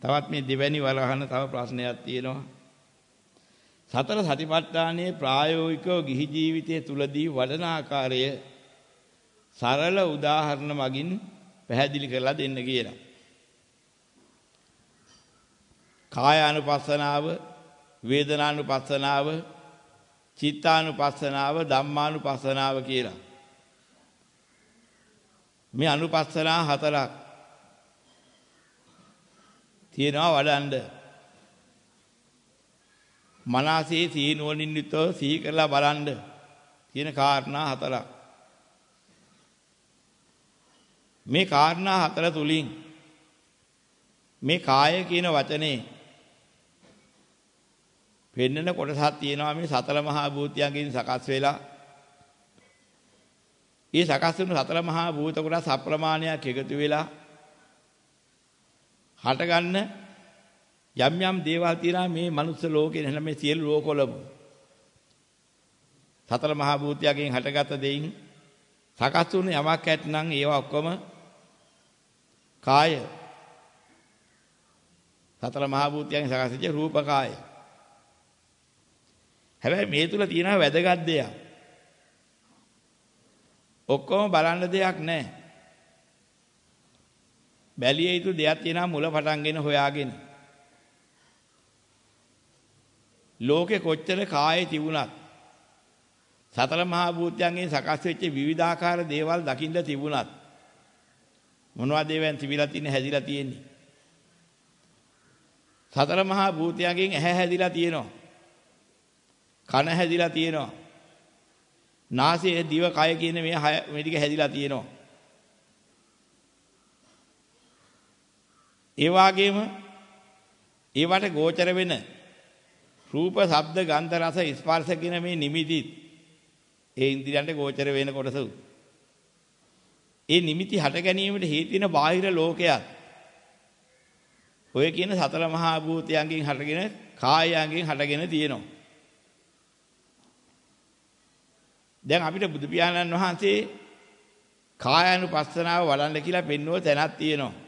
තවත් මේ දෙවැනි වර අහන තව ප්‍රශ්නයක් තියෙනවා. සතර සතිපට්ඨානයේ ප්‍රායෝගිකව ගිහි ජීවිතයේ තුලදී වඩන ආකාරය සරල උදාහරණ මගින් පැහැදිලි කරලා දෙන්න කියලා. කායානුපස්සනාව, වේදනානුපස්සනාව, චිත්තානුපස්සනාව, ධම්මානුපස්සනාව කියලා. මේ අනුපස්සනා හතරක් තියෙනවා වඩන්න. මනසේ සීනුවණින් යුතව සිහි කරලා බලන්න තියෙන කාරණා හතරක්. මේ කාරණා හතර තුලින් මේ කාය කියන වචනේ පෙන්නන කොටසක් තියෙනවා මේ සතර මහා භූතයන්ගෙන් සකස් වෙලා ඒ සකස් වුණු සතර මහා භූත කොටස් අප්‍රමාණයක් එකතු වෙලා හටගන්න යම් යම් දේවල් තියෙනවා මේ මනුස්ස ලෝකේ නැත්නම් මේ සියලු ලෝකවලම සතර මහා භූතයන්ගෙන් හටගත් දෙයින් සකස් වුණු යමක් ඇත්නම් ඒවා ඔක්කොම කාය සතර මහා භූතයන්ගෙන් සකස් වෙච්ච රූප කාය හැබැයි මේ තුල තියෙනවා වැදගත් දෙයක්. ඔක්කොම බලන්න දෙයක් නැහැ. බැලිය යුතු දෙයක් තියෙනවා මුල පටන්ගෙන හොයාගෙන. ලෝකේ කොච්චර කායේ තිබුණත් සතර මහා භූතයන්ගෙන් සකස් වෙච්ච විවිධාකාර දේවල් දකින්න තිබුණත් මොනවද ඒවෙන් තිබිලා තියෙන්නේ හැදිලා තියෙන්නේ සතර මහා භූතයන්ගෙන් ඇහැ හැදිලා තියෙනවා කන හැදිලා තියෙනවා. නාසය, දිව, කය කියන මේ හය මේ ටික හැදිලා තියෙනවා. ඒ වගේම ඒවට ගෝචර වෙන රූප, ශබ්ද, ගන්ධ, රස, ස්පර්ශ කියන මේ නිමිතිත් ඒ ඉන්ද්‍රියන්ට ගෝචර වෙන කොටස. ඒ නිමිති හට ගැනීමට හේතු වෙන බාහිර ලෝකයක්. ඔය කියන සතර මහා භූතයන්ගෙන් හටගෙන කායයන්ගෙන් හටගෙන තියෙනවා. දැන් අපිට බුදු පියාණන් වහන්සේ කායानुපස්සනාව වඩන්න කියලා පෙන්වුව තැනක් තියෙනවා.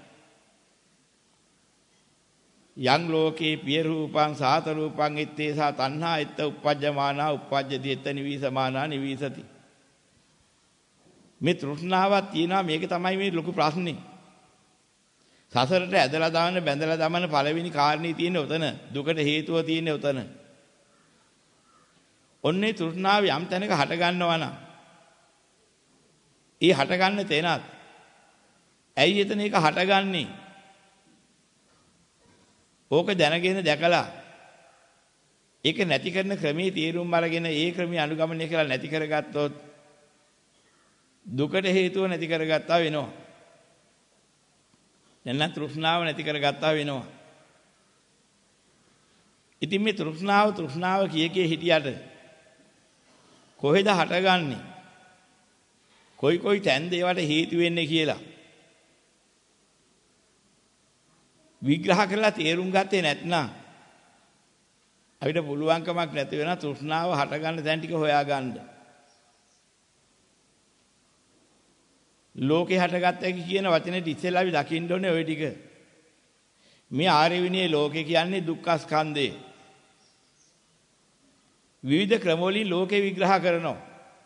යං ලෝකේ පිය රූපං සාත රූපං ඉත්තේසා තණ්හා ඉත්ත uppajjamaana uppajjati itta nivisamaana nivisati මේ තෘෂ්ණාවක් තියෙනවා මේක තමයි මේ ලොකු ප්‍රශ්නේ. සසරට ඇදලා දාන්න බැඳලා දමන පළවෙනි කාරණේ තියෙන්නේ උතන දුකට හේතුව තියෙන්නේ උතන. ඔන්නේ තෘෂ්ණාව යම් තැනක හට ගන්නවා නම් ඒ හට ගන්න තැනත් ඇයි එතන ඒක හටගන්නේ? ඕක දැනගෙන දැකලා ඒක නැති කරන ක්‍රමයේ තීරුම් අරගෙන ඒ ක්‍රමයේ අනුගමනය කරලා නැති කරගත්තොත් දුකට හේතුව නැති කරගත්තා වෙනවා. දැන් තෘෂ්ණාව නැති කරගත්තා වෙනවා. ඉතින් මේ තෘෂ්ණාව තෘෂ්ණාව කිය කිය හිටියට කොහෙද හටගන්නේ? කොයි කොයි තැන්ද ඒවට හේතු වෙන්නේ කියලා විග්‍රහ කරලා තේරුම් ගත්තේ නැත්නම් අපිට පුළුවන්කමක් නැති වෙන තෘෂ්ණාව හටගන්න තැන් ටික හොයාගන්න. ලෝකේ හටගත්ත කියන වචනේ ඉස්සෙල්ලා අපි දකින්න ඕනේ ওই ටික. මේ ආර්ය විනයේ ලෝකේ කියන්නේ දුක්ඛ ස්කන්ධේ. විවිධ ක්‍රමවලින් ලෝකේ විග්‍රහ කරනවා.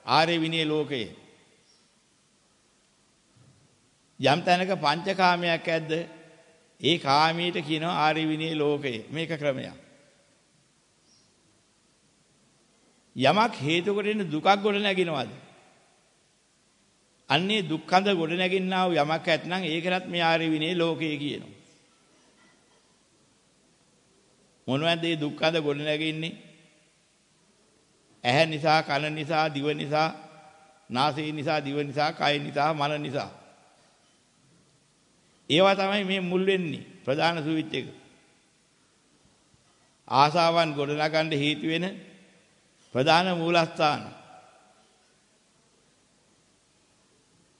ආර්ය විනය ලෝකයේ. යම් තැනක පංචකාමයක් ඇද්ද? ඒ කාමීට කියනවා ආර්ය විනය ලෝකය. මේක ක්‍රමයක්. යමක් හේතු කොටගෙන දුකක් ගොඩ නැගිනවද? අන්නේ දුක්ඛඳ ගොඩ නැගින්නා වූ යමක් ඇත්නම් ඒකලත් මේ ආර්ය විනය ලෝකය කියනවා. මොනවද මේ දුක්ඛඳ ගොඩ නැගින්නේ? ඇහැ නිසා, කන නිසා, දිව නිසා, නාසය නිසා, දිව නිසා, කය නිසා, මන නිසා. ඒවා තමයි මේ මුල් වෙන්නේ ප්‍රධාන සුවිච් එක. ආසාවන් ගොඩනගන්න හේතු වෙන ප්‍රධාන මූලස්ථාන.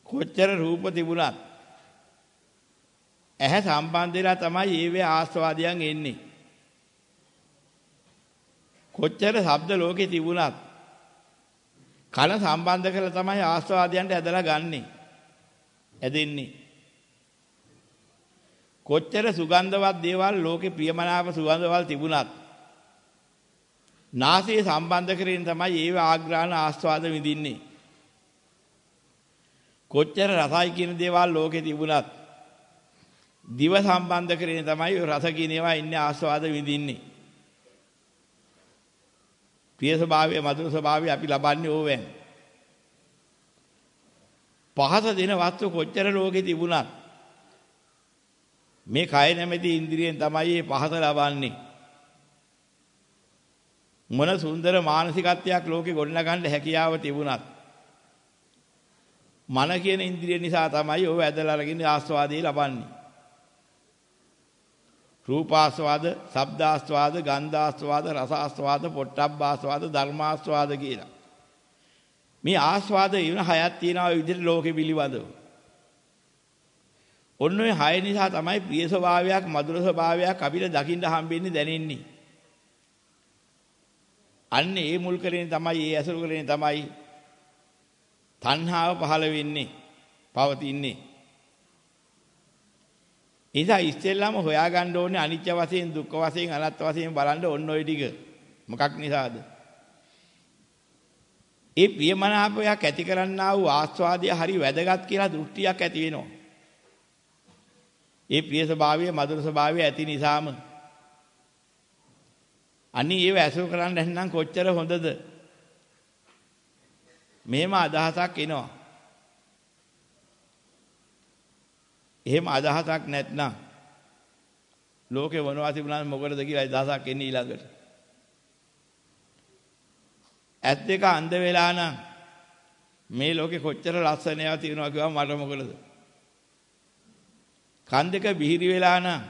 කොච්චර රූප තිබුණත් ඇහැ සම්බන්ධ වෙලා තමයි ඒවේ ආස්වාදයන් එන්නේ. කොච්චර ශබ්ද ලෝකේ තිබුණත් කන සම්බන්ධ කරලා තමයි ආස්වාදයන්ට ඇදලා ගන්නෙ. ඇදෙන්නේ. කොච්චර සුගන්ධවත් දේවල් ලෝකේ ප්‍රියමනාප සුගන්ධවල් තිබුණත් නාසය සම්බන්ධ කරගෙන තමයි ඒව ආග්‍රහණ ආස්වාද විඳින්නේ. කොච්චර රසයි කියන දේවල් ලෝකේ තිබුණත් දිව සම්බන්ධ කරගෙන තමයි ඔය රස කියන ඒවා ඉන්නේ ආස්වාද විඳින්නේ. ප්‍රිය ස්වභාවය මధుර ස්වභාවය අපි ලබන්නේ ඕවෙන්. පහස දෙන වස්තු කොච්චර ලෝකේ තිබුණත් මේ කය නැමැති ඉන්ද්‍රියෙන් තමයි මේ පහස ලබන්නේ. මොන සුන්දර මානසිකත්වයක් ලෝකේ ගොඩනගන්න හැකියාව තිබුණත් මන කියන ඉන්ද්‍රිය නිසා තමයි ඔය ඇදලා අරගෙන ආස්වාදේ ලබන්නේ. රූපාස්වාද, ශබ්දාස්වාද, ගන්ධාස්වාද, රසාස්වාද, පොට්ටබ්බාස්වාද, ධර්මාස්වාද කියලා. මේ ආස්වාද ඉවන හයක් තියෙනවා විදිහට ලෝකෙ පිළිබඳව. ඔන්න ඔය හය නිසා තමයි ප්‍රිය ස්වභාවයක්, මధుර ස්වභාවයක් අපිට දකින්න හම්බෙන්නේ දැනෙන්නේ. අන්න ඒ මුල් කරගෙන තමයි, ඒ ඇසුරු කරගෙන තමයි තණ්හාව පහළ වෙන්නේ, පවතින්නේ. නිසා ඉස්සෙල්ලාම හොයාගන්න ඕනේ අනිත්‍ය වශයෙන් දුක්ඛ වශයෙන් අනාත්ම වශයෙන් බලන්න ඕන ඔය ටික. මොකක් නිසාද? ඒ ප්‍රියමනාපයක් ඇති කරන්නා වූ ආස්වාදය හරි වැදගත් කියලා දෘෂ්ටියක් ඇති වෙනවා. ඒ ප්‍රිය ස්වභාවය මధుර ස්වභාවය ඇති නිසාම අනි ඒව ඇසුරු කරන්න නැත්නම් කොච්චර හොඳද? මෙහෙම අදහසක් එනවා. එහෙම අදහසක් නැත්නම් ලෝකේ වනවාසි වුණාම මොකටද කියලා අදහසක් එන්නේ ඊළඟට. ඇත් දෙක අන්ධ වෙලා නම් මේ ලෝකේ කොච්චර ලස්සන ඒවා තියෙනවා කිව්වම මට මොකටද? කන් දෙක බිහිරි වෙලා නම්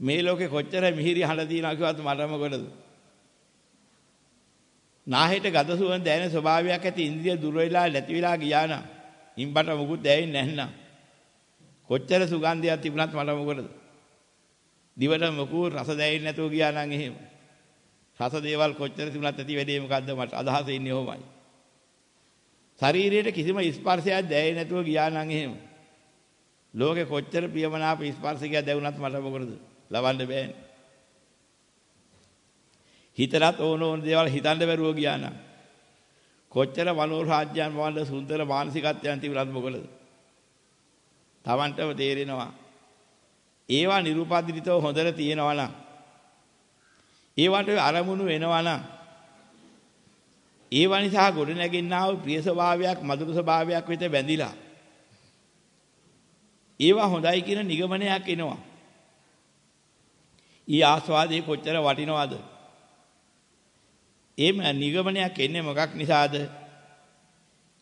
මේ ලෝකේ කොච්චර මිහිරි හඬ තියෙනවා කිව්වත් මට මොකටද? නාහෙට ගද සුවඳ දැනෙන ස්වභාවයක් ඇති ඉන්ද්‍රිය දුර වෙලා නැති වෙලා ගියා නම් ඉම්බට මොකුත් දැනෙන්නේ නැත්නම් කොච්චර සුගන්ධයක් තිබුණත් මට මොකටද? දිවට මොකෝ රස දැනෙන්නේ නැතුව ගියා නම් එහෙම. රස දේවල් කොච්චර තිබුණත් ඇති වෙන්නේ මොකද්ද මට අදහස ඉන්නේ ඔහොමයි. ශරීරයට කිසිම ස්පර්ශයක් දැනෙන්නේ නැතුව ගියා නම් එහෙම. ලෝකේ කොච්චර ප්‍රියමනාප ස්පර්ශයක් දැවුණත් මට මොකටද? ලවන්න බෑනේ. හිතලත් ඕන ඕන දේවල් හිතන්න බැරුව ගියා නම් කොච්චර මනෝරාජ්‍යයන් වල සුන්දර මානසිකත්වයන් තිබුණත් මොකටද? Tamanටම තේරෙනවා. ඒවා නිරුපද්‍රිතව හොඳට තියෙනවා නම් ඒවට අරමුණු වෙනවා නම් ඒව නිසා ගොඩ නැගෙන්නා වූ ප්‍රිය ස්වභාවයක් මధుර ස්වභාවයක් වෙත බැඳිලා ඒවා හොඳයි කියන නිගමනයක් එනවා. ඊ ආස්වාදේ කොච්චර වටිනවද? එහෙම නිගමනයක් එන්නේ මොකක් නිසාද?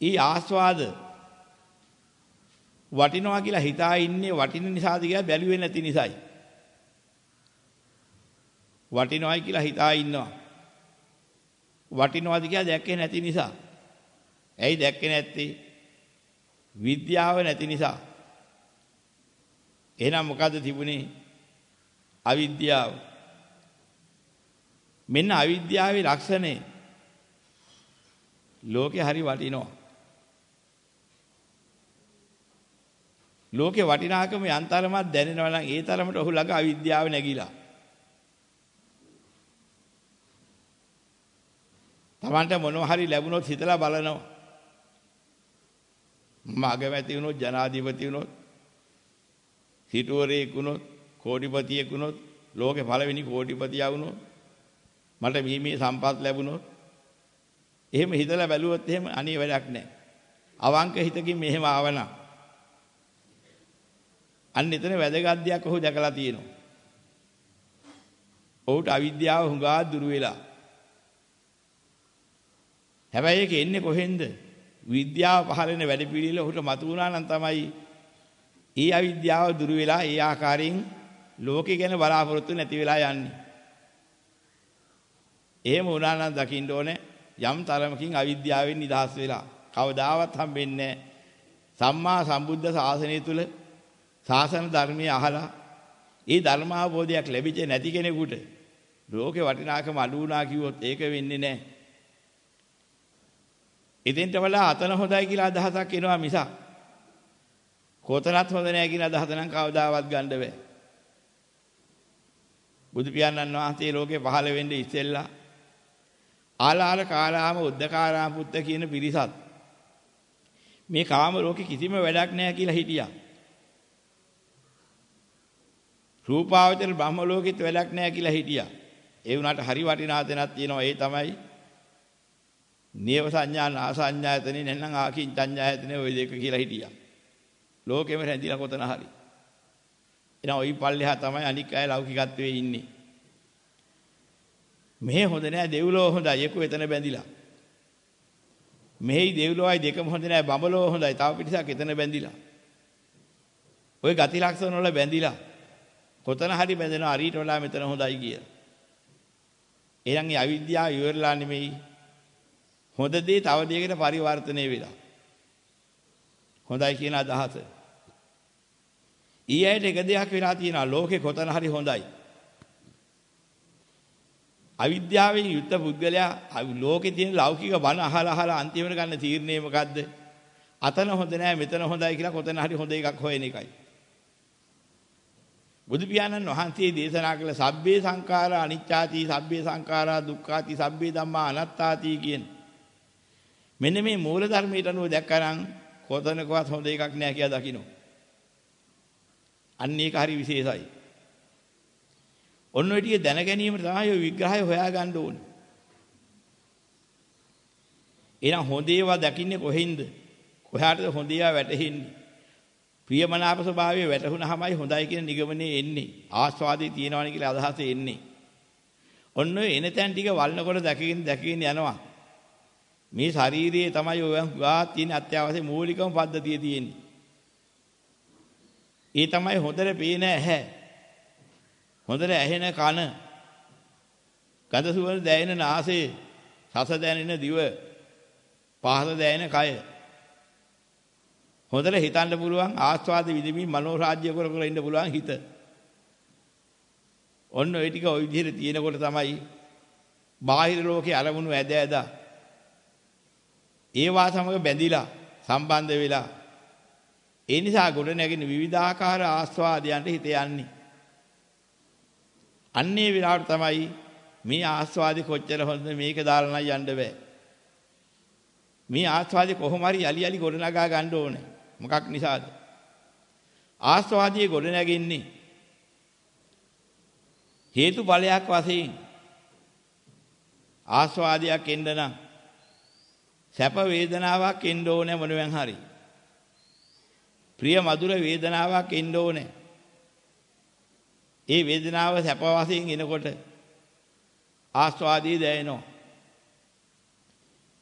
ඊ ආස්වාද වටිනවා කියලා හිතා ඉන්නේ වටින නිසාද කියලා බැලුවේ නැති නිසායි. වටිනවයි කියලා හිතා ඉන්නවා. වටිනවද කියලා දැක්කේ නැති නිසා. ඇයි දැක්කේ නැත්තේ? විද්‍යාව නැති නිසා. එහෙනම් මොකද්ද තිබුණේ? අවිද්‍යාව. මෙන්න අවිද්‍යාවේ ලක්ෂණය. ලෝකේ හරි වටිනවා. ලෝකේ වටිනාකම යන්තරමක් දැනෙනවා නම් ඒ තරමට ඔහු ළඟ අවිද්‍යාව නැగిලා. Tamanට මොනවා හරි ලැබුණොත් හිතලා බලනවා. මම අගමැති වුණොත් ජනාධිපති වුණොත් සිටුවරයෙක් වුණොත් කෝටිපතියෙක් වුණොත් ලෝකේ පළවෙනි කෝටිපතියා වුණොත් මට මේ මේ සම්පත් ලැබුණොත් එහෙම හිතලා බැලුවොත් එහෙම අනේ වැඩක් නැහැ. අවංක හිතකින් මෙහෙම ආවනම් අන්න එතන වැදගත් දෙයක් ඔහු දැකලා තියෙනවා. ඔහුට අවිද්‍යාව හුඟා දුර වෙලා. හැබැයි ඒක එන්නේ කොහෙන්ද? විද්‍යාව පහළෙන වැඩ පිළිවිල ඔහුට මතු වුණා නම් තමයි ඊ අවිද්‍යාව දුර වෙලා ඒ ආකාරයෙන් ලෝකේ ගැන බලාපොරොත්තු නැති වෙලා යන්නේ. එහෙම වුණා නම් දකින්න ඕනේ යම් තරමකින් අවිද්‍යාවෙන් නිදහස් වෙලා. කවදාවත් හම්බෙන්නේ සම්මා සම්බුද්ධ ශාසනය තුල සාසන ධර්මයේ අහලා ඒ ධර්ම අවබෝධයක් ලැබිච්ච නැති කෙනෙකුට ලෝකේ වටිනාකම අඩු වුණා කිව්වොත් ඒක වෙන්නේ නැහැ. ඉතින්ට වඩා අතන හොඳයි කියලා අදහසක් එනවා මිසක් කොතනත් හොඳ නැහැ කියන අදහස නම් කවදාවත් ගන්න බෑ. බුදු පියාණන් වහන්සේ ලෝකේ පහළ වෙන්නේ ඉස්සෙල්ලා ආලාල කාලාම උද්දකාරාම පුත්ත කියන පිරිසත් මේ කාම ලෝකේ කිසිම වැඩක් නැහැ කියලා හිටියා. රූපාවචර බ්‍රහ්ම ලෝකෙත් වැඩක් නැහැ කියලා හිටියා. ඒ වුණාට හරි වටිනා තැනක් තියෙනවා ඒ තමයි නේව සංඥා නාසඤ්ඤායතනේ නැත්නම් ආකින්චඤ්ඤායතනේ ওই දෙක කියලා හිටියා. ලෝකෙම රැඳිලා කොතන හරි. එහෙනම් ওই පල්ලෙහා තමයි අනික් අය ලෞකිකත්වයේ ඉන්නේ. මෙහෙ හොඳ නෑ දෙව්ලෝ හොඳයි එක්ක එතන බැඳිලා. මෙහෙයි දෙව්ලෝයි දෙකම හොඳ නෑ බඹලෝ හොඳයි තව පිටසක් එතන බැඳිලා. ওই ගති ලක්ෂණ වල බැඳිලා කොතන හරි බැඳෙනවා අරීට වඩා මෙතන හොඳයි කියලා. එහෙනම් මේ අවිද්‍යාව ඉවරලා නෙමෙයි හොඳ දේ තව දෙයකට පරිවර්තනය වෙලා. හොඳයි කියන අදහස. ඊයයට එක දෙයක් වෙලා තියෙනවා ලෝකේ කොතන හරි හොඳයි. අවිද්‍යාවෙන් යුක්ත පුද්ගලයා ලෝකේ තියෙන ලෞකික බණ අහලා අහලා අන්තිමට ගන්න තීරණය මොකද්ද? අතන හොඳ නෑ මෙතන හොඳයි කියලා කොතන හරි හොඳ එකක් හොයන එකයි. බුදු පියාණන් වහන්සේ දේශනා කළ සබ්බේ සංඛාරා අනිච්චාති සබ්බේ සංඛාරා දුක්ඛාති සබ්බේ ධම්මා අනාත්තාති කියන මෙන්න මේ මූල ධර්මයට අනුව දැක්කනම් කොතනකවත් හොඳ එකක් නෑ කියලා දකින්න. අන්න ඒක හරි විශේෂයි. ඔන්න ඔය ටික දැන ගැනීම තමයි ඔය විග්‍රහය හොයාගන්න ඕනේ. එහෙනම් හොඳ ඒවා දකින්නේ කොහෙන්ද? කොහාටද හොඳ ඒවා වැටෙන්නේ? ප්‍රියමනාප ස්වභාවය වැටහුණාමයි හොඳයි කියන නිගමනයේ එන්නේ. ආස්වාදේ තියෙනවනේ කියලා අදහස එන්නේ. ඔන්න ඔය එන තැන් ටික වල්නකොට දැකගෙන දැකගෙන යනවා. මේ ශාරීරියේ තමයි ඔය ගා තියෙන අත්‍යවශ්‍ය මූලිකම පද්ධතිය තියෙන්නේ. ඒ තමයි හොඳට පේන ඇහැ. හොඳට ඇහෙන කන. ගඳ සුවඳ දැනෙන නාසය. රස දැනෙන දිව. පහස දැනෙන කය. හොඳට හිතන්න පුළුවන් ආස්වාද විදිමින් මනෝරාජ්‍ය කර කර ඉන්න පුළුවන් හිත. ඔන්න ওই ටික ওই විදිහට තියෙනකොට තමයි බාහිර ලෝකේ අරමුණු ඇද ඇදා ඒවා සමග බැඳිලා සම්බන්ධ වෙලා ඒ නිසා ගොඩ නැගෙන විවිධාකාර ආස්වාදයන්ට හිත යන්නේ. අන්නේ විලාට තමයි මේ ආස්වාදේ කොච්චර හොඳ මේක දාලා නම් යන්න බෑ. මේ ආස්වාදේ කොහොම හරි යලි යලි ගොඩ නගා ගන්න ඕනේ. මොකක් නිසාද? ආස්වාදියේ ගොඩ නැගෙන්නේ හේතුඵලයක් වශයෙන් ආස්වාදයක් එන්න නම් සැප වේදනාවක් එන්න ඕනේ මොනෙන් හරි. ප්‍රිය මధుර වේදනාවක් එන්න ඕනේ. ඒ වේදනාව සැප වශයෙන් එනකොට ආස්වාදී දැනෙනවා.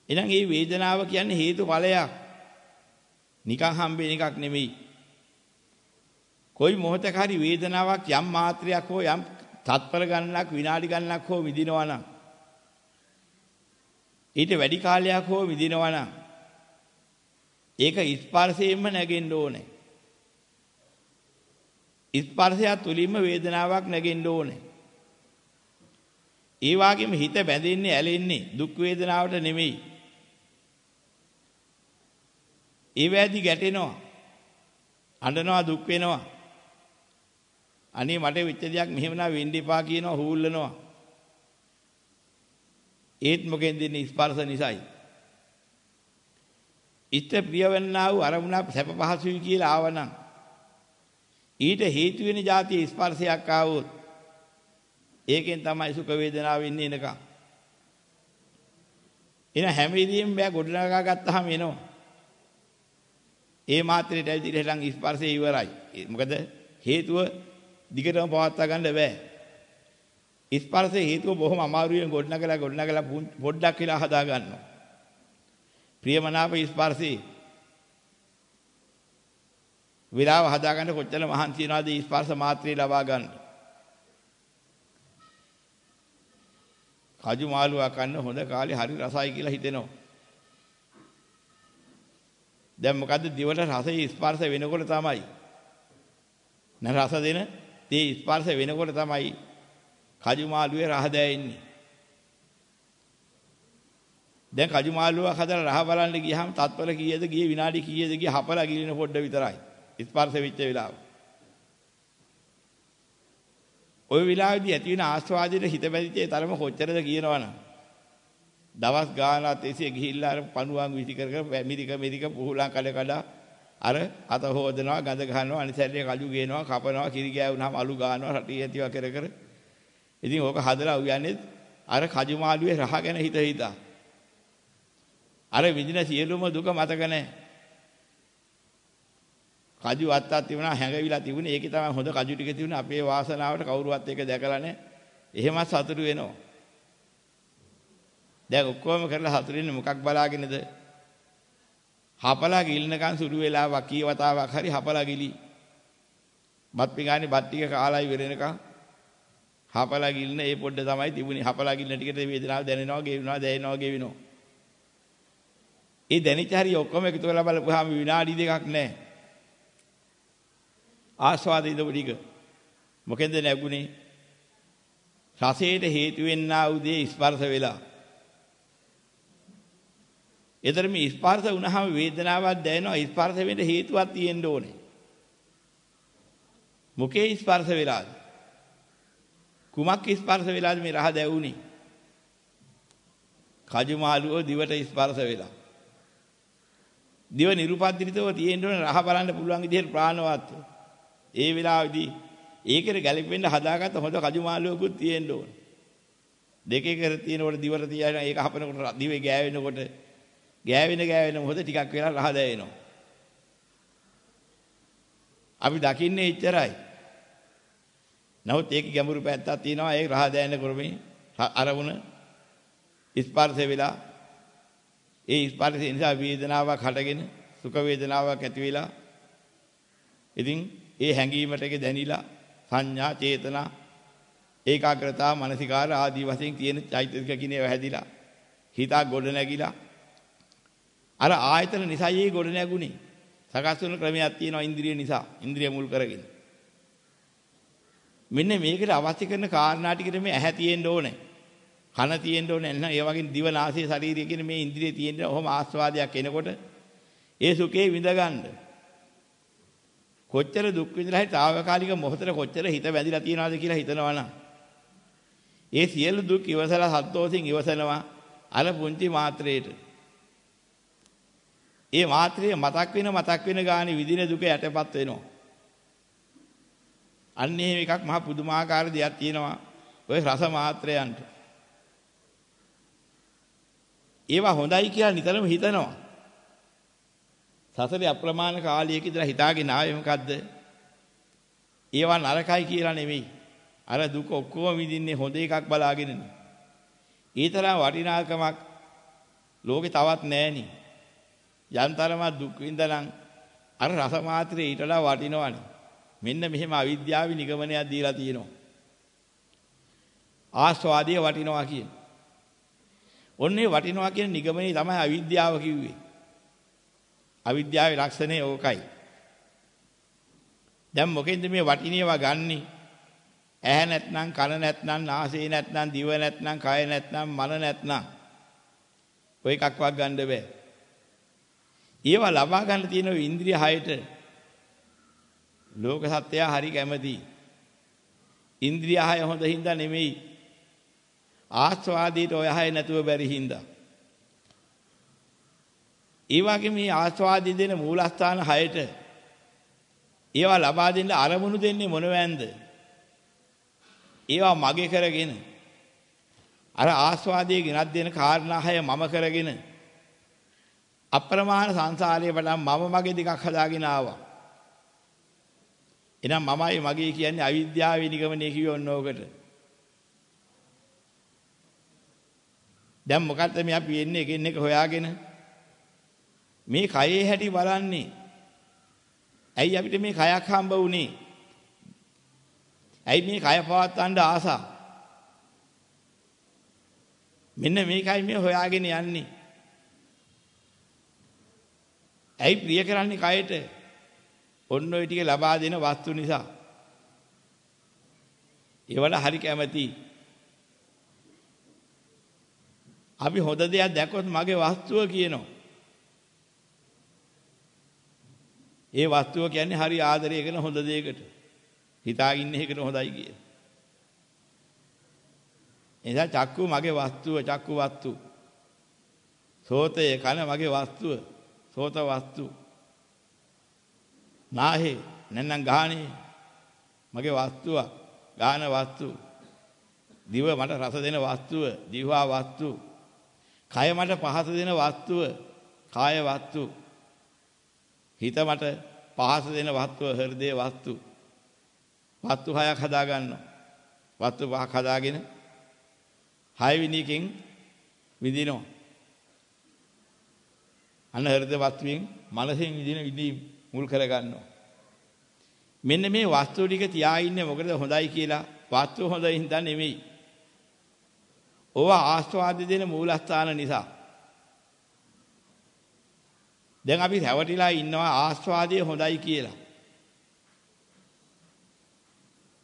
එහෙනම් මේ වේදනාව කියන්නේ හේතු ඵලයක්. නිකන් හම්බෙන එකක් නෙමෙයි. කොයි මොහොතක හරි වේදනාවක් යම් මාත්‍රයක් හෝ යම් තත්පර ගණනක් විනාඩි ගණනක් හෝ විඳිනවා නම් ඊට වැඩි කාලයක් හෝ විඳිනවා නම් ඒක ස්පර්ශයෙන්ම නැගෙන්න ඕනේ. ස්පර්ශය තුලින්ම වේදනාවක් නැගෙන්න ඕනේ. ඒ වගේම හිත බැඳෙන්නේ ඇලෙන්නේ දුක් වේදනාවට නෙමෙයි. ඒ වෑදි ගැටෙනවා. අඬනවා දුක් වෙනවා. අනේ මට වෙච්ච දෙයක් මෙහෙම නා වෙන්න එපා කියනවා හූල්ලනවා. ඒත් මොකෙන් දෙන්නේ ස්පර්ශ නිසායි. ඉත ප්‍රියවන්නා වූ අරමුණක් සැප පහසුයි කියලා ආවනම් ඊට හේතු වෙන જાතිය ස්පර්ශයක් ආවොත් ඒකෙන් තමයි සුඛ වේදනාව ඉන්නේ එනකම්. එන හැම විදියෙම බෑ ගොඩනගා ගත්තාම එනවා. ඒ මාත්‍රයට ඇවිදින්න ස්පර්ශය ඉවරයි. මොකද හේතුව දිගටම පවත්වා ගන්න බෑ. ස්පර්ශයේ හේතුව බොහොම අමාරුවෙන් ගොඩනගලා ගොඩනගලා පොඩ්ඩක් කියලා හදා ගන්නවා. ප්‍රියමනාප ස්පර්ශේ විලාව හදා ගන්න කොච්චර මහන්සි වෙනවද ස්පර්ශ මාත්‍රේ ලබා ගන්න. කජු මාළුවා කන්න හොඳ කාලේ හරි රසයි කියලා හිතෙනවා. දැන් මොකද්ද දිවට රසයේ ස්පර්ශ වෙනකොට තමයි. නැ රස දෙන තේ ස්පර්ශ වෙනකොට තමයි කජු මාළුවේ රහ දැයෙන්නේ. දැන් කජු මාළුවක් හදලා රහ බලන්න ගියාම තත්පර කීයද ගියේ විනාඩි කීයද ගියේ හපලා ගිලින පොඩ්ඩ විතරයි. ස්පර්ශ වෙච්ච වෙලාව. ওই වෙලාවේදී ඇති වෙන ආස්වාදයේ හිත බැඳිච්ච තරම කොච්චරද කියනවනම් දවස් ගානක් එසේ ගිහිල්ලා අර පණුවන් විසි කර කර මිරික මිරික පුහුලන් කඩ කඩ අර අත හොදනවා ගඳ ගන්නවා අනිසැල්ලේ කජු ගේනවා කපනවා කිරි ගෑවුනහම අලු ගන්නවා රටි ඇතිව කර කර ඉතින් ඕක හදලා උයන්නේ අර කජු මාළුවේ රහ ගැන හිත හිතා අර විඳින සියලුම දුක මතක නැහැ. කජු අත්තක් තිබුණා හැඟවිලා තිබුණේ ඒකේ තමයි හොඳ කජු ටික තිබුණේ. අපේ වාසනාවට කවුරුවත් ඒක දැකලා නැහැ. එහෙම සතුටු වෙනවා. දැන් ඔක්කොම කරලා සතුටු වෙන්නේ මොකක් බලාගෙනද? හපලා ගිලිනකන් සුළු වෙලාවක් කී වතාවක් හරි හපලා ගිලි. බත් පිඟානේ බත් ටික කාලා ඉවරනකන් හපලා ගිලින ඒ පොඩ්ඩ තමයි තිබුණේ. හපලා ගිලින ටිකට වේදනාව දැනෙනවා ගෙවෙනවා දැනෙනවා ගෙවෙනවා. ඒ දැනිච්ච හරිය ඔක්කොම එකතු කරලා බලපුවාම විනාඩි දෙකක් නැහැ ආස්වාදිත ටික මොකෙන්ද නැගුණේ රසයට හේතු වෙන්නා උදේ ස්පර්ශ වෙලා එතර මේ ස්පර්ශ වුණාම වේදනාවක් දැනෙනවා ස්පර්ශ වෙන්න හේතුවක් තියෙන්න ඕනේ. මොකේ ස්පර්ශ වෙලාද? කුමක් ස්පර්ශ වෙලාද මේ රහ දැවුනේ? කජු මාළුව දිවට ස්පර්ශ වෙලා. දිව නිරුපද්දිතව තියෙන්න ඕනේ රහ බලන්න පුළුවන් විදිහට ප්‍රාණවත්. ඒ වෙලාවේදී ඒකේ ගැලපෙන්න හදාගත්ත හොඳ කජු මාළුවකුත් තියෙන්න ඕනේ. දෙකේ කර තියෙනකොට දිවට තියන ඒක හපනකොට දිවේ ගෑවෙනකොට ගෑවෙන ගෑවෙන මොහොත ටිකක් වෙලා රහ දැවෙනවා. අපි දකින්නේ එච්චරයි. නමුත් ඒකේ ගැඹුරු පැත්තක් තියෙනවා ඒ රහ දැනෙන ක්‍රමේ අරමුණ ස්පර්ශ වෙලා ඒ ස්පර්ශය නිසා වේදනාවක් හටගෙන සුඛ වේදනාවක් ඇති වෙලා ඉතින් ඒ හැඟීමට එක දැනිලා සංඥා චේතනා ඒකාග්‍රතාව මානසිකාර ආදී වශයෙන් තියෙන චෛතසික කිනේ වැහැදිලා හිතා ගොඩ නැගිලා අර ආයතන නිසා ඒ ගොඩ නැගුණේ. සකස් වෙන ක්‍රමයක් තියෙනවා ඉන්ද්‍රිය නිසා. ඉන්ද්‍රිය මුල් කරගෙන. මෙන්න මේකට අවශ්‍ය කරන කාරණා ටිකට මේ ඇහැ තියෙන්න ඕනේ. කන තියෙන්න ඕනේ නැහැ. ඒ වගේ දිව නාසය ශරීරය කියන මේ ඉන්ද්‍රිය තියෙන්න ඔහොම ආස්වාදයක් එනකොට ඒ සුඛේ විඳ ගන්න. කොච්චර දුක් විඳලා හරි తాවකාලික මොහොතට කොච්චර හිත වැදිලා තියනවාද කියලා හිතනවනම් ඒ සියලු දුක් ඉවසලා සද්දෝසින් ඉවසනවා අර පුංචි මාත්‍රේට ඒ මාත්‍රිය මතක් වෙන මතක් වෙන ගානේ විදින දුක යටපත් වෙනවා. අන්න එහෙම එකක් මහ පුදුමාකාර දෙයක් තියෙනවා. ඔය රස මාත්‍රයන්ට. ඒවා හොඳයි කියලා නිතරම හිතනවා. සසරේ අප්‍රමාණ කාලයක ඉඳලා හිතාගෙන ආවේ මොකද්ද? ඒවා නරකයි කියලා නෙමෙයි. අර දුක ඔක්කොම විඳින්නේ හොඳ එකක් බලාගෙනනේ. ඊතරම් වටිනාකමක් ලෝකේ තවත් නැහෙනේ. යන්තරම දුක් විඳනනම් අර රස මාත්‍රේ ඊටලා වටිනවනේ. මෙන්න මෙහෙම අවිද්‍යාවේ නිගමනයක් දීලා තියෙනවා. ආස්වාදයේ වටිනවා කියන. ඔන්නේ වටිනවා කියන නිගමනේ තමයි අවිද්‍යාව කිව්වේ. අවිද්‍යාවේ ලක්ෂණය ඕකයි. දැන් මොකෙන්ද මේ වටිනේවා ගන්නෙ? ඇහැ නැත්නම් කන නැත්නම් නාසය නැත්නම් දිව නැත්නම් කය නැත්නම් මන නැත්නම් ඔය එකක්වත් ගන්න බෑ. ඒවා ලබා ගන්න තියෙන ඉන්ද්‍රිය හයට ලෝක සත්‍යය හරි කැමති. ඉන්ද්‍රිය හය හොඳ හින්දා නෙමෙයි. ආස්වාදීට ඔය හය නැතුව බැරි හින්දා. ඒ වගේ මේ ආස්වාදී දෙන මූලස්ථාන හයට ඒවා ලබා දෙන්න අරමුණු දෙන්නේ මොනවැන්ද? ඒවා මගේ කරගෙන අර ආස්වාදයේ ගෙනත් දෙන කාරණා හය මම කරගෙන අප්‍රමාණ සංසාරයේ වඩා මම මගේ දෙකක් හදාගෙන ආවා. එහෙනම් මමයි මගේ කියන්නේ අවිද්‍යාවේ නිගමනයේ කිව්ව ඔන්න ඕකට. දැන් මොකද්ද මේ අපි එන්නේ එකින් එක හොයාගෙන මේ කයේ හැටි බලන්නේ. ඇයි අපිට මේ කයක් හම්බ වුනේ? ඇයි මේ කය පවත්වන්න ආසා? මෙන්න මේකයි මේ හොයාගෙන යන්නේ. ඇයි ප්‍රිය කරන්නේ කයට? ඔන්න ඔය ටික ලබා දෙන වස්තු නිසා. ඒවල හරි කැමති. අපි හොඳ දෙයක් දැක්කොත් මගේ වස්තුව කියනවා. ඒ වස්තුව කියන්නේ හරි ආදරය කරන හොඳ දෙයකට. හිතාගින්න එකට හොඳයි කිය. එනිසා චක්කු මගේ වස්තුව චක්කු වස්තු. සෝතය කන මගේ වස්තුව සෝත වස්තු. නාහේ නැත්නම් ගාහනේ මගේ වස්තුව ගාන වස්තු. දිව මට රස දෙන වස්තුව දිවහා වස්තු. කය මට පහස දෙන වස්තුව කාය වස්තු. හිත මට පහස දෙන වස්තුව හෘදේ වස්තු. වස්තු හයක් හදා ගන්නවා. වස්තු පහක් හදාගෙන හය වෙනි එකෙන් විඳිනවා. අන්න හෘද වස්තුවෙන් මනසෙන් විඳින විඳීම් මුල් කර ගන්නවා. මෙන්න මේ වස්තු ටික තියා ඉන්නේ මොකද හොඳයි කියලා වස්තු හොඳයි හින්දා නෙමෙයි. ඕවා ආස්වාද දෙන මූලස්ථාන නිසා. දැන් අපි රැවටිලා ඉන්නවා ආස්වාදයේ හොඳයි කියලා.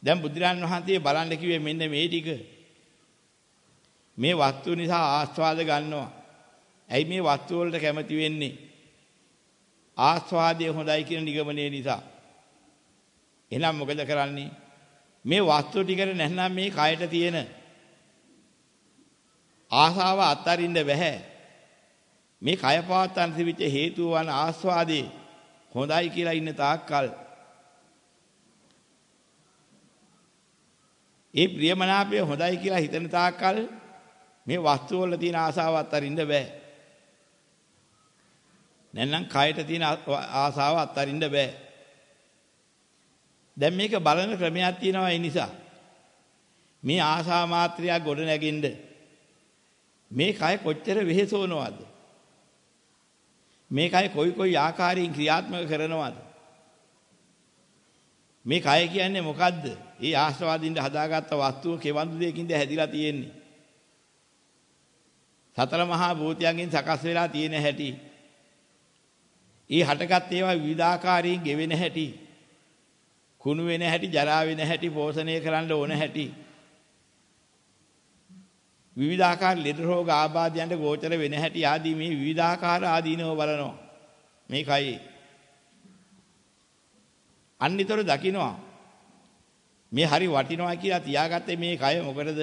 දැන් බුදුරන් වහන්සේ බලන්න කිව්වේ මෙන්න මේ ටික. මේ වස්තු නිසා ආස්වාද ගන්නවා. ඇයි මේ වස්තු වලට කැමති වෙන්නේ? ආස්වාදය හොඳයි කියන නිගමනය නිසා. එහෙනම් මොකද කරන්නේ? මේ වස්තු ටිකට නැත්නම් මේ කයට තියෙන ආසාව අත්හරින්න බෑ. මේ කය පවත්තන් තිබිච්ච හේතු වන ආස්වාදේ හොඳයි කියලා ඉන්න තාක්කල් ඒ ප්‍රියමනාපය හොඳයි කියලා හිතන තාක්කල් මේ වස්තු වල තියෙන ආසාව අත්හරින්න බෑ. නැත්නම් කයට තියෙන ආසාව අත්හරින්න බෑ. දැන් මේක බලන ක්‍රමයක් තියෙනවා ඒ නිසා. මේ ආසා මාත්‍රය ගොඩ නැගින්න මේ කය කොච්චර වෙහෙසවනවද? මේ කය කොයි කොයි ආකාරයෙන් ක්‍රියාත්මක කරනවද? මේ කය කියන්නේ මොකද්ද? ඒ ආස්වාදින්න හදාගත්ත වස්තුව කෙවඳු දෙයකින්ද හැදිලා තියෙන්නේ? සතර මහා භූතයන්ගෙන් සකස් වෙලා තියෙන හැටි. ඊ හටගත් ඒවා විවිධාකාරයෙන් ගෙවෙන හැටි. කුණු වෙන හැටි, ජරා වෙන හැටි, පෝෂණය කරන්න ඕන හැටි. විවිධාකාර ලෙඩ රෝග ආබාධයන්ට ගෝචර වෙන හැටි ආදී මේ විවිධාකාර ආදීනව බලනවා. මේකයි අන්නිතර දකින්නවා. මේ හරි වටිනවා කියලා තියාගත්තේ මේ කය මොකටද?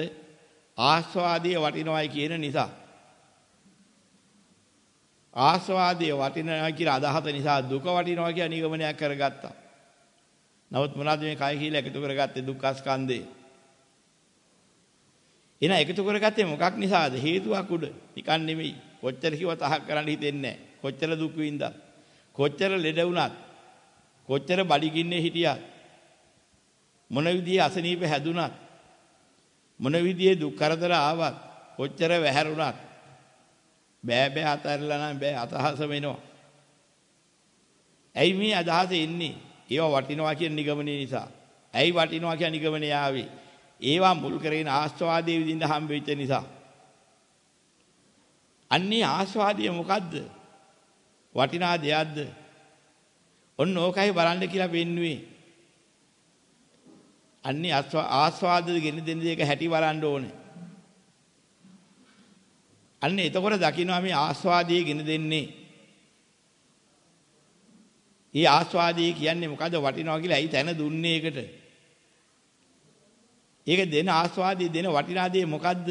ආස්වාදයේ වටිනවයි කියන නිසා. ආස්වාදයේ වටිනවා කියලා අදහස නිසා දුක වටිනවා කියලා නිගමනයක් කරගත්තා. නමුත් මොනවද මේ කය කියලා එකතු කරගත්තේ දුක්ඛ ස්කන්ධේ. එන එකතු කරගත්තේ මොකක් නිසාද? හේතුවක් උඩ. නිකන් නෙමෙයි. කොච්චර කිව්වත් අහක් කරන්න හිතෙන්නේ නැහැ. කොච්චර දුක් විඳා. කොච්චර ලෙඩ වුණත් කොච්චර බඩගින්නේ හිටියත් මොන විදිහේ අසනීප හැදුනත් මොන විදිහේ දුක් කරදර ආවත් කොච්චර වැහැරුණත් බෑ බෑ අතහැරලා නම් බෑ අතහස වෙනවා. ඇයි මේ අදහස එන්නේ? ඒවා වටිනවා කියන නිගමනය නිසා. ඇයි වටිනවා කියන නිගමනය ආවේ? ඒවා මුල් කරගෙන ආස්වාදයේ විඳින්න හම්බෙච්ච නිසා. අන්නේ ආස්වාදය මොකද්ද? වටිනා දෙයක්ද? ඔන්න ඕකයි බලන්න කියලා පෙන්නුවේ. අන්නේ ආස්වාදද ගෙන දෙන දෙයක හැටි බලන්න ඕනේ. අන්න එතකොට දකින්නවා මේ ආස්වාදයේ ගෙන දෙන්නේ. ඊ ආස්වාදයේ කියන්නේ මොකද්ද වටිනවා කියලා ඇයි තැන දුන්නේ ඒකට? ඒක දෙන ආස්වාදයේ දෙන වටිනා දේ මොකද්ද?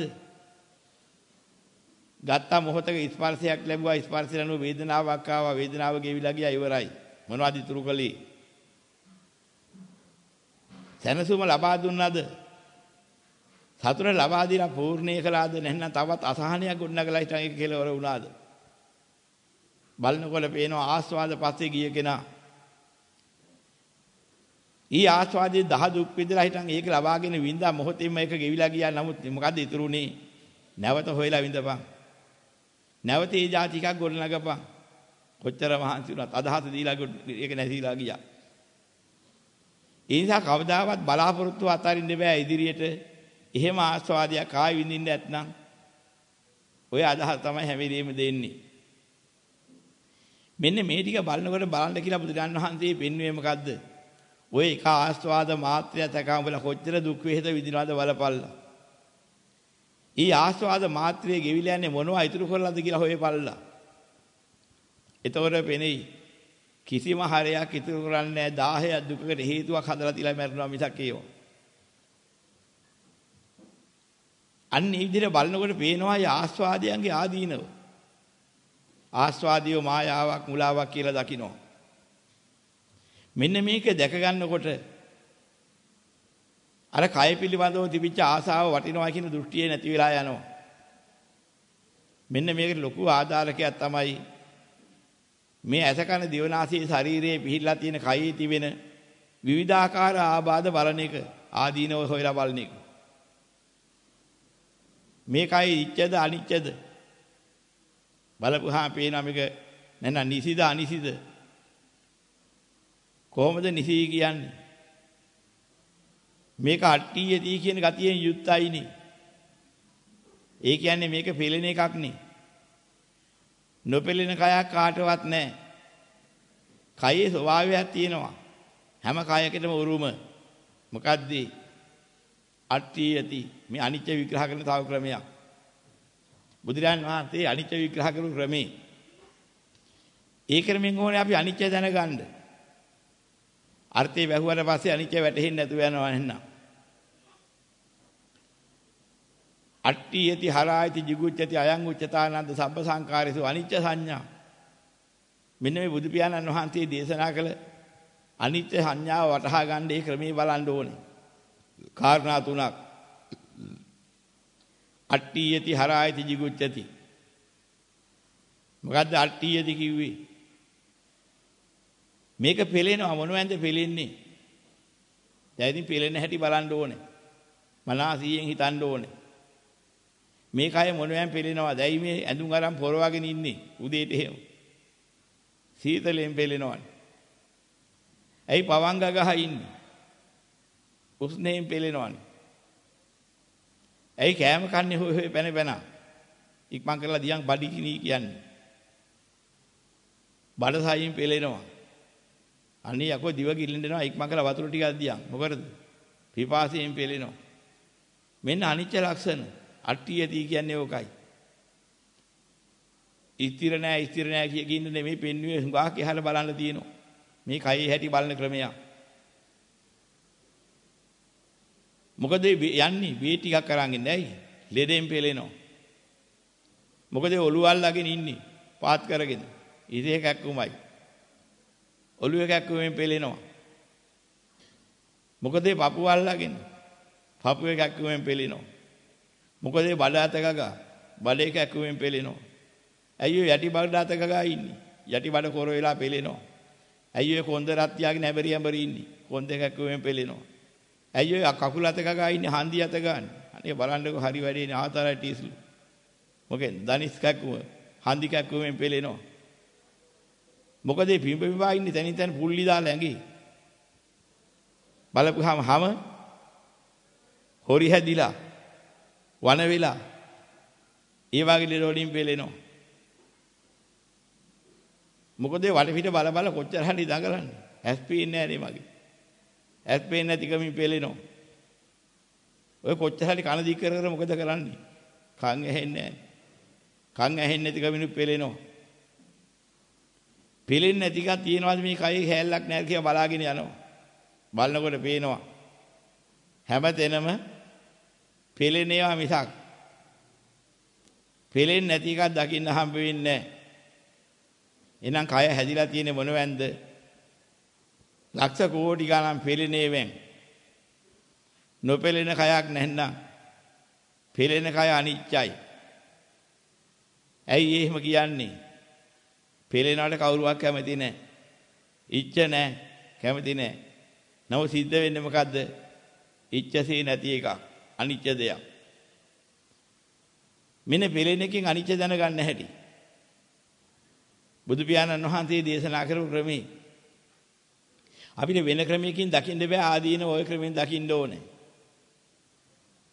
ගත්තා මොහොතක ස්පර්ශයක් ලැබුවා ස්පර්ශය ලනු වේදනාවක් ආවා වේදනාව ගෙවිලා ගියා ඉවරයි. මොනවද ඉතුරු කළේ? සැනසුම ලබා දුන්නාද? සතුට ලබා දීලා පූර්ණේ කළාද නැත්නම් තවත් අසහනයක් ගොඩනගලා හිටන් ඒක කෙලවර වුණාද? බලනකොට පේනවා ආස්වාද පස්සේ ගිය කෙනා. ඊ ආස්වාදයේ දහ දුක් විඳලා හිටන් ඒක ලබාගෙන වින්දා මොහොතින්ම ඒක ගෙවිලා ගියා නමුත් මොකද්ද ඉතුරුනේ? නැවත හොයලා විඳපන්. නැවත ඒ જાති එකක් ගොඩනගපන්. කොච්චර මහන්සි වුණත් අදහස දීලා ඒක නැතිලා ගියා. ඒ නිසා කවදාවත් බලාපොරොත්තු අතාරින්න බෑ ඉදිරියට. එහෙම ආස්වාදයක් ආයි විඳින්න නැත්නම් ඔය අදහස තමයි හැම වෙලෙම දෙන්නේ. මෙන්න මේ ටික බලනකොට බලන්න කියලා බුදුරන් වහන්සේ පෙන්වුවේ මොකද්ද? ඔය එක ආස්වාද මාත්‍රය තකම බල කොච්චර දුක් වේද විඳිනවද බලපල්ලා. ඊ ආස්වාද මාත්‍රයේ ගෙවිලා යන්නේ මොනවා ඉතුරු කරලාද කියලා හොයපල්ලා. එතකොට පෙනෙයි කිසිම හරයක් ඉතුරු කරන්නේ නැහැ 10 දුකකට හේතුවක් හදලා තියලා මැරෙනවා මිසක් ඒව. අන්න මේ විදිහට බලනකොට පේනවා ය ආස්වාදයන්ගේ ආදීනව. ආස්වාදියෝ මායාවක් මුලාවක් කියලා දකිනවා. මෙන්න මේක දැක ගන්නකොට අර කය පිළිබඳව තිබිච්ච ආසාව වටිනවා කියන දෘෂ්ටිය නැති වෙලා යනවා. මෙන්න මේකට ලොකු ආධාරකයක් තමයි මේ ඇසකන දිවනාසී ශරීරයේ පිහිල්ලා තියෙන කයේ තිබෙන විවිධාකාර ආබාධ බලන එක ආදීනව හොයලා බලන එක. මේකයි ඉච්ඡද අනිච්ඡද බලපුවාම පේනවා මේක නැත්නම් නිසිද අනිසිද කොහොමද නිසි කියන්නේ? මේක අට්ටියදී කියන ගතියෙන් යුක්තයිනේ. ඒ කියන්නේ මේක පෙළෙන එකක් නේ නොපෙළෙන කයක් කාටවත් නැහැ. කයේ ස්වභාවයක් තියෙනවා. හැම කයකටම උරුම. මොකද්ද? අට්ටියති මේ අනිත්‍ය විග්‍රහ කරන තව ක්‍රමයක්. බුදුරජාන් වහන්සේ අනිත්‍ය විග්‍රහ කරපු ක්‍රමේ. ඒ ක්‍රමෙන් ඕනේ අපි අනිත්‍ය දැනගන්න. අර්ථය වැහුවට පස්සේ අනිත්‍ය වැටහෙන්නේ නැතුව යනවා එහෙනම්. අට්ටි යති හරායති jigucchati අයං උච්චතානන්ද සබ්බ සංකාරේසු අනිත්‍ය සංඥා. මෙන්න මේ බුදු පියාණන් වහන්සේ දේශනා කළ අනිත්‍ය සංඥාව වටහා ගන්න ඒ ක්‍රමයේ බලන්න ඕනේ. කාරණා තුනක්. අට්ටි යති හරායති jigucchati. මොකද්ද අට්ටි යති කිව්වේ? මේක පෙලෙනවා මොනවැන්ද පෙලෙන්නේ? දැන් ඉතින් පෙලෙන හැටි බලන්න ඕනේ. මනසියෙන් හිතන්න ඕනේ. මේ කය මොනවැන් පෙලෙනවා? දැයි මේ ඇඳුම් අරන් පොරවගෙන ඉන්නේ උදේට එහෙම. සීතලෙන් පෙලෙනවනේ. ඇයි පවංග ගහ ඉන්නේ? උස්නේන් පෙලෙනවනේ. ඇයි කෑම කන්නේ හොය හොය පැන පැන? ඉක්මන් කරලා දියන් බඩි කිනී කියන්නේ. බඩ සායින් පෙලෙනවා. අනේ යකෝ දිව ගිල්ලෙන් දෙනවා ඉක්මන් කරලා වතුර ටිකක් දියන්. මොකටද? පිපාසයෙන් පෙලෙනවා. මෙන්න අනිච්ච ලක්ෂණ. අට්ටියති කියන්නේ ඕකයි. ඉස්තිර නෑ ඉස්තිර නෑ කිය කින්න නෙමෙයි පෙන්වුවේ හුඟක් එහාට බලන්න තියෙනවා. මේ කයේ හැටි බලන ක්‍රමයක්. මොකද යන්නේ වේ ටිකක් අරන් ඉන්නේ ඇයි? ලෙඩෙන් පෙලෙනවා. මොකද ඔළුව අල්ලගෙන ඉන්නේ පාත් කරගෙන. ඉතේ කැක්කුමයි. ඔළුව කැක්කුවෙන් පෙලෙනවා. මොකද ඒ පපුව අල්ලගෙන පපුවේ කැක්කුවෙන් පෙලෙනවා. මොකද ඒ බඩ අත ගගා බඩේ කැක්කුවෙන් පෙලෙනවා. ඇයි ඔය යටි බඩ අත ගගා ඉන්නේ? යටි බඩ කොර වෙලා පෙලෙනවා. ඇයි ඔය කොන්ද රත් යාගෙන ඇබරි ඇබරි ඉන්නේ? කොන්ද කැක්කුවෙන් පෙලෙනවා. ඇයි ඔය කකුල අත ගගා ඉන්නේ හන්දි අත ගන්න? අනේ බලන්නකෝ හරි වැඩේ ආතරයි ටීස්ලු. මොකෙන් දනිස් කැක්කුව හන්දි කැක්කුවෙන් පෙලෙනවා. මොකද මේ පිඹ පිඹා ඉන්නේ තනින් තන පුල්ලි දාලා ඇඟේ. බලපුවාම හැම හොරි හැදිලා වන වෙලා ඒ වගේ ලෙඩ වලින් පෙලෙනවා. මොකද වටපිට බල බල කොච්චර හරි දඟලන්නේ. ඇස් පේන්නේ නැහැ මගේ. ඇස් පේන්නේ නැතිකමින් පෙලෙනවා. ඔය කොච්චර හරි කන දික් කර කර මොකද කරන්නේ? කන් ඇහෙන්නේ නැහැ. කන් ඇහෙන්නේ නැතිකමින් පෙලෙනවා. පෙලෙන්නේ නැති එකක් තියෙනවාද මේ කයේ හැල්ලක් නැහැ කියලා බලාගෙන යනවා. බලනකොට පේනවා. හැමතැනම පෙලෙනේවා මිසක් පෙලෙන්නේ නැති එකක් දකින්න හම්බ වෙන්නේ නැහැ. එහෙනම් කය හැදිලා තියෙන්නේ මොනවැන්ද? ලක්ෂ කෝටි ගණන් පෙලෙනේවෙන්. නොපෙලෙන කයක් නැත්නම් පෙලෙන කය අනිත්‍යයි. ඇයි එහෙම කියන්නේ? පෙලෙනවට කවුරුවක් කැමති නැහැ. ඉච්ඡ නැහැ. කැමති නැහැ. නම සිද්ධ වෙන්නේ මොකද්ද? ඉච්ඡසේ නැති එකක්. අනිත්‍ය දෙයක්. මෙන්න පෙලෙන එකෙන් අනිත්‍ය දැනගන්න හැටි. බුදු පියාණන් වහන්සේ දේශනා කරපු ක්‍රමේ අපිට වෙන ක්‍රමයකින් දකින්න බෑ ආදීන ওই ක්‍රමෙන් දකින්න ඕනේ.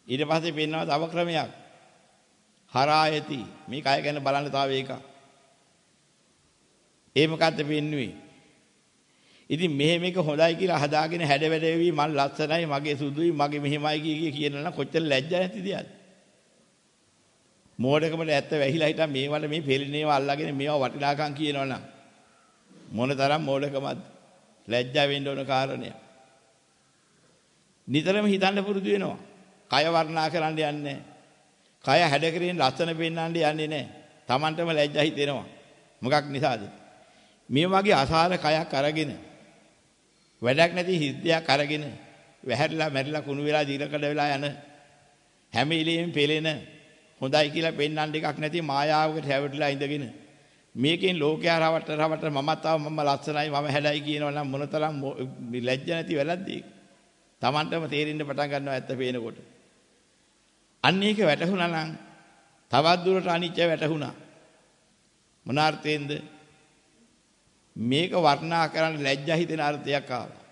ඊට පස්සේ පෙන්වනවා තව ක්‍රමයක්. හරායති මේ කය ගැන බලන්න තව එකක්. ඒ මොකද්ද පෙන්වුවේ? ඉතින් මෙහෙම එක හොඳයි කියලා හදාගෙන හැඩ වැඩ වෙවි මල් ලස්සනයි මගේ සුදුයි මගේ මෙහෙමයි කිය කියනවා නම් කොච්චර ලැජ්ජා නැතිද යාද? මෝඩකමට ඇත්ත වැහිලා හිටන් මේවට මේ පෙළිනේව අල්ලගෙන මේවා වටිනාකම් කියනවනම් මොන තරම් මෝඩකමක්ද? ලැජ්ජා වෙන්න ඕන කාරණයක්. නිතරම හිතන්න පුරුදු වෙනවා. කය වර්ණනා කරන්න යන්නේ කය හැඩ කිරීම ලස්සන පෙන්වන්න යන්නේ නැහැ. Tamanටම ලැජ්ජා හිතෙනවා. මොකක් නිසාද? මේ වගේ අසාර කයක් අරගෙන වැඩක් නැති හිද්දයක් අරගෙන වැහැරිලා මැරිලා කුණු වෙලා දීලකඩ වෙලා යන හැම ඉලෙම පෙලෙන හොඳයි කියලා පෙන්වන්න එකක් නැති මායාවකට හැවටිලා ඉඳගෙන මේකෙන් ලෝකයා රවට රවට මමත් ආව මම ලස්සනයි මම හැඩයි කියනවා නම් මොනතරම් ලැජ්ජ නැති වැරද්ද ඒක. Tamanටම තේරෙන්න පටන් ගන්නවා ඇත්ත පේනකොට. අන්න ඒක වැටහුණා නම් තවත් දුරට අනිත්‍ය වැටහුණා. මොන අර්ථයෙන්ද? මේක වර්ණනා කරන්න ලැජ්ජා හිතෙන අර්ථයක් ආවා.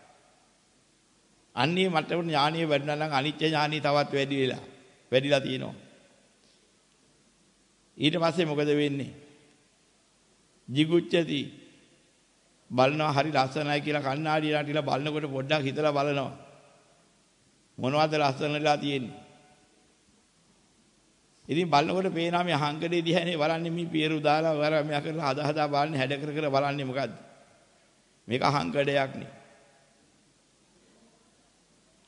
අන්නේ මට ඥානීය වැඩුණා නම් අනිත්‍ය ඥානීය තවත් වැඩි වෙලා වැඩිලා තියෙනවා. ඊට පස්සේ මොකද වෙන්නේ? jigucchati බලනවා හරි ලස්සනයි කියලා කණ්ණාඩියට ටිකලා බලනකොට පොඩ්ඩක් හිතලා බලනවා. මොනවද ලස්සනලා තියෙන්නේ? ඉතින් බලනකොට පේනවා මේ අහංකඩේ දිහානේ බලන්නේ මේ පියරු දාලා වර මෙයා කරලා හදා හදා බලන්නේ හැඩ කර කර බලන්නේ මොකද්ද? මේක අහංකඩයක් නේ.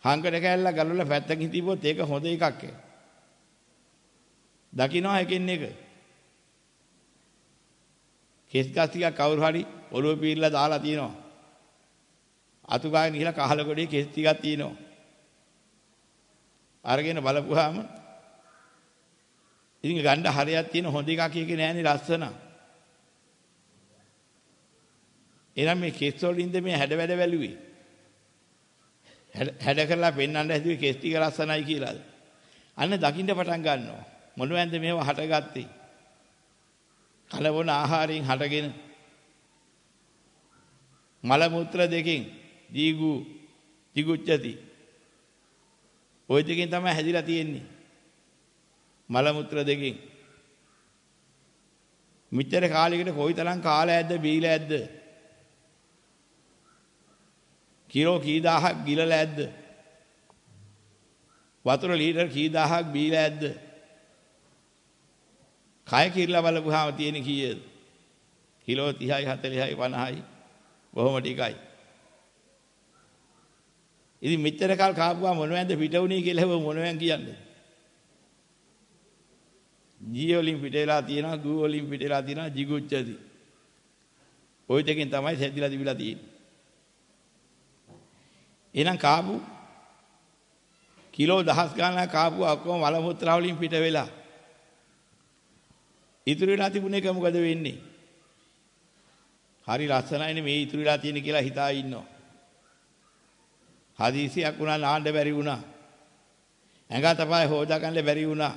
හංකඩ කැල්ල ගලවලා පැත්තකින් තිබ්බොත් ඒක හොඳ එකක් ඒ. දකින්නවා එකින් එක. කෙස් ගස් ටිකක් කවුරු හරි ඔළුව පීරලා දාලා තියෙනවා. අතු ගාගෙන ගිහලා කහල ගොඩේ කෙස් ටිකක් තියෙනවා. අරගෙන බලපුවාම ඉතින් ගන්න හරයක් තියෙන හොඳ එකක් කියකේ නෑනේ ලස්සන. එහෙනම් මේ කෙස් වලින්ද මේ හැඩ වැඩ වැළුවේ. හැඩ කරලා පෙන්වන්න හැදුවේ කෙස් ටික ලස්සනයි කියලාද? අන්න දකින්න පටන් ගන්නවා. මොනවැන්ද මේව හටගත්තේ? කලබොන ආහාරයෙන් හටගෙන මල මුත්‍ර දෙකෙන් දීගු jigucchati ওই දෙකෙන් තමයි හැදිලා තියෙන්නේ මල මුත්‍ර දෙකෙන් මෙච්චර කාලයකට කොයිතරම් කාලය ඇද්ද බීලා ඇද්ද කිලෝ කී දහහක් ගිලලා ඇද්ද වතුර ලීටර් කී දහහක් බීලා ඇද්ද කය කිරලා බලපුවාම තියෙන කීයද? කිලෝ 30යි 40යි 50යි බොහොම ටිකයි. ඉතින් මෙච්චර කල් කාපුවා මොනවැන්ද පිටවුණේ කියලා හව මොනවැන් කියන්නේ? ජී වලින් පිටේලා තියෙනවා, ගූ වලින් පිටේලා තියෙනවා, jigucchati. ওই දෙකෙන් තමයි සැදිලා තිබිලා තියෙන්නේ. එහෙනම් කාපු කිලෝ දහස් ගණනක් කාපු ඔක්කොම මල මුත්‍රා වලින් පිට වෙලා ඉතුරු වෙලා තිබුණ එක මොකද වෙන්නේ? හරි ලස්සනයිනේ මේ ඉතුරු වෙලා තියෙන කියලා හිතා ඉන්නවා. හදිසියක් වුණා නාන්න බැරි වුණා. ඇඟ තපයි හොදා ගන්න බැරි වුණා.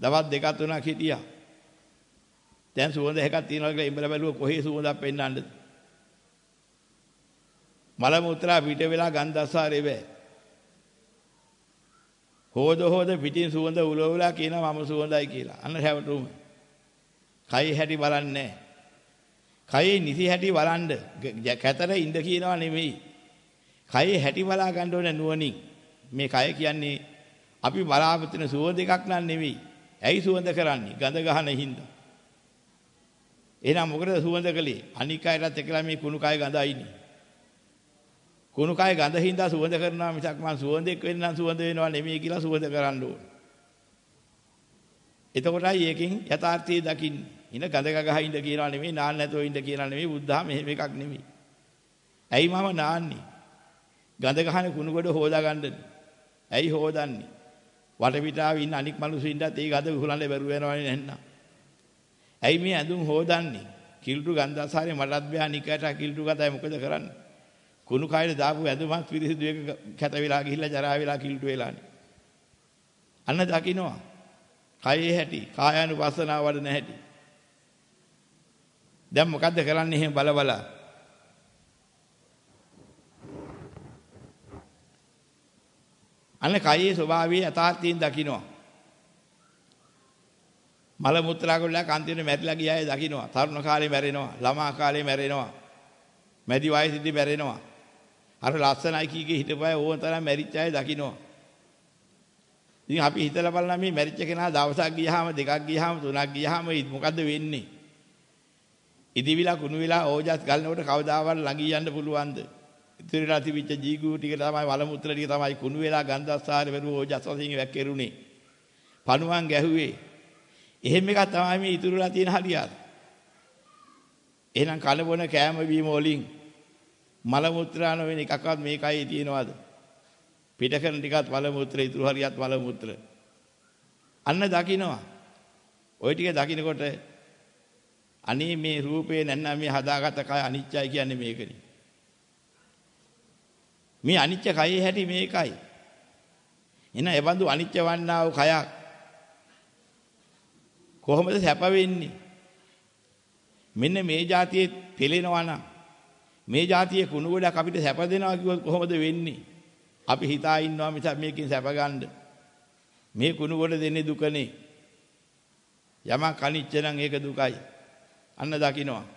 දවස් දෙකක් තුනක් හිටියා. දැන් සුවඳ එකක් තියනවා කියලා ඉඹල බැලුව කොහේ සුවඳක් පෙන්නන්නද? මල මුත්‍රා පිට වෙලා ගන්ධස්සාරේ බෑ. හොද හොද පිටින් සුවඳ උලවලා කියනවා මම සුවඳයි කියලා. අන්න හැවටුම. කයි හැටි බලන්නේ කයේ නිසි හැටි බලන්න කැතර ඉඳ කියනවා නෙමෙයි. කයේ හැටි බලා ගන්න ඕන නුවණින්. මේ කය කියන්නේ අපි බලාපොරොත්තු වෙන සුවඳ එකක් නන් නෙමෙයි. ඇයි සුවඳ කරන්නේ? ගඳ ගහන හින්දා. එහෙනම් මොකටද සුවඳ කළේ? අනික් අයටත් එකලා මේ කුණු කය ගඳයිනේ. කුණු කය ගඳ හින්දා සුවඳ කරනවා මිසක් මං සුවඳෙක් වෙන්නම් සුවඳ වෙනවා නෙමෙයි කියලා සුවඳ කරන්න ඕනේ. එතකොටයි ඒකෙන් යථාර්ථය දකින්නේ. ඉන ගඳ ගගහ ඉඳ කියනවා නෙමෙයි නාන්න නැතෝ ඉඳ කියනවා නෙමෙයි බුද්ධහම එහෙම එකක් නෙමෙයි. ඇයි මම නාන්නේ? ගඳ ගහන කුණු ගොඩ හොදා ගන්නද? ඇයි හොදන්නේ? වටපිටාවේ ඉන්න අනික් මිනිස්සුන්ටත් ඒ ගඳ විහුලන්න බැරුව යනවනේ නැන්නා. ඇයි මේ ඇඳුම් හොදන්නේ? කිල්ටු ගන්ධාසාරේ මටත් බෑ අනිකට කිල්ටු ගතයි මොකද කරන්නේ? කුණු කයල දාපු ඇඳුමක් පිරිසිදු එක කැත වෙලා ගිහිල්ලා ජරා වෙලා කිල්ටු වෙලානේ. අන්න දකින්නවා. කයේ හැටි, කායानुපස්සනාව වඩන හැටි. දැන් මොකද්ද කරන්නේ එහෙම බල අන්න කයේ ස්වභාවය යථාර්ථයෙන් දකින්නවා. මල මුත්‍රා ගොල්ලා කන්තිනේ මැරිලා ගියාය දකින්නවා. තරුණ කාලේ මැරෙනවා, ළමා කාලේ මැරෙනවා. මැදි වයසේදී මැරෙනවා. අර ලස්සනයි කීකේ හිටපය ඕන තරම් මැරිච්ච අය දකින්නවා. ඉතින් අපි හිතලා බලනවා මේ මැරිච්ච කෙනා දවසක් ගියාම දෙකක් ගියාම තුනක් ගියාම මොකද්ද වෙන්නේ? ඉදිවිලා කුණු වෙලා ඕජස් ගලනකොට කවදාවත් ළඟී යන්න පුළුවන්ද? ඉතිරිලා තිබිච්ච ජීගු ටික තමයි වල මුත්‍ර ටික තමයි කුණු වෙලා ගන්ධස්සාර වෙරුව ඕජස් වශයෙන් වැක්කිරුනේ. පණුවන් ගැහුවේ. එහෙම එකක් තමයි මේ ඉතුරුලා තියෙන හරියට. එහෙනම් කන බොන කෑම බීම වලින් මල මුත්‍රා නොවන එකක්වත් මේකයි තියෙනවද? පිට කරන ටිකත් මල මුත්‍ර ඉතුරු හරියත් මල මුත්‍ර. අන්න දකින්නවා. ওই ටික දකින්නකොට අනේ මේ රූපේ නැත්නම් මේ හදාගත්ත කය අනිත්‍යයි කියන්නේ මේකනේ. මේ අනිත්‍ය කයේ හැටි මේකයි. එන එබඳු අනිත්‍ය වන්නා වූ කයක් කොහොමද සැප වෙන්නේ? මෙන්න මේ જાතියේ පෙළෙනවා නම් මේ જાතියේ කුණු ගොඩක් අපිට සැප දෙනවා කිව්වොත් කොහොමද වෙන්නේ? අපි හිතා ඉන්නවා මිසක් මේකෙන් සැප ගන්න. මේ කුණු ගොඩ දෙන්නේ දුකනේ. යමක් අනිච්ච නම් ඒක දුකයි. අන්න දකින්නවා.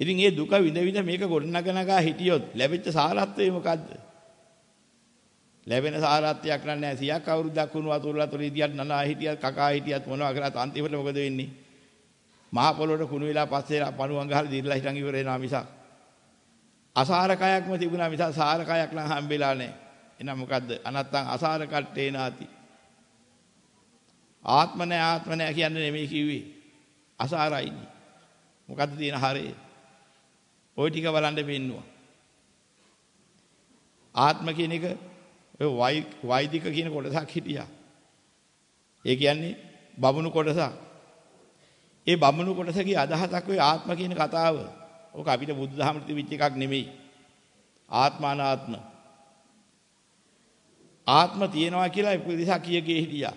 ඉතින් මේ දුක විඳ විඳ මේක ගොඩනගනගා හිටියොත් ලැබෙච්ච සාරත්වය මොකද්ද? ලැබෙන සාරත්වයක් නෑ සියක් අවුරුද්දක් වුණු වතුරලා තුර ඉදියට නනා හිටියත් කකා හිටියත් මොනවා කරත් අන්තිමට මොකද වෙන්නේ? මහ පොළොවට කුණු වෙලා පස්සේ පණුවන් ගහලා දිරලා හිටන් ඉවර වෙනවා මිසක් අසාරකයක්ම තිබුණා මිසක් සාරකයක් නම් හම්බෙලා නැහැ. එහෙනම් මොකද්ද? අනත්තං අසාර කට්ටේ නාති. ආත්ම නැහැ ආත්ම නැහැ කියන්නේ නෙමෙයි කිව්වේ. අසාරයිනේ. මොකද්ද තියෙන හරේ? ওই ටික බලන්න පෙන්නවා. ආත්ම කියන එක ඔය වෛදික කියන කොටසක් හිටියා. ඒ කියන්නේ බමුණු කොටසක්. ඒ බමුණු කොටසගේ අදහසක් ඔය ආත්ම කියන කතාව. ඕක අපිට බුදුදහමට තිබිච්ච එකක් නෙමෙයි. ආත්මානාත්ම. ආත්ම තියනවා කියලා පිරිසක් කිය කිය හිටියා.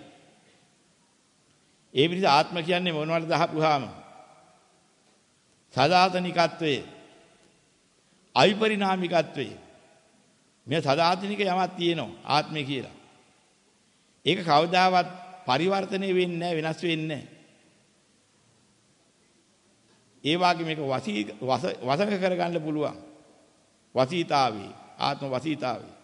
ඒ පිරිස ආත්ම කියන්නේ මොනවද දහපුවාම? සදාතනිකත්වයේ අවිපරිණාමිකත්වයේ මේ සදාතනික යමක් තියෙනවා ආත්මය කියලා. ඒක කවදාවත් පරිවර්තනය වෙන්නේ නැහැ වෙනස් වෙන්නේ නැහැ. ඒ වගේ මේක වසී වසක කරගන්න පුළුවන්. වසීතාවේ ආත්ම වසීතාවේ.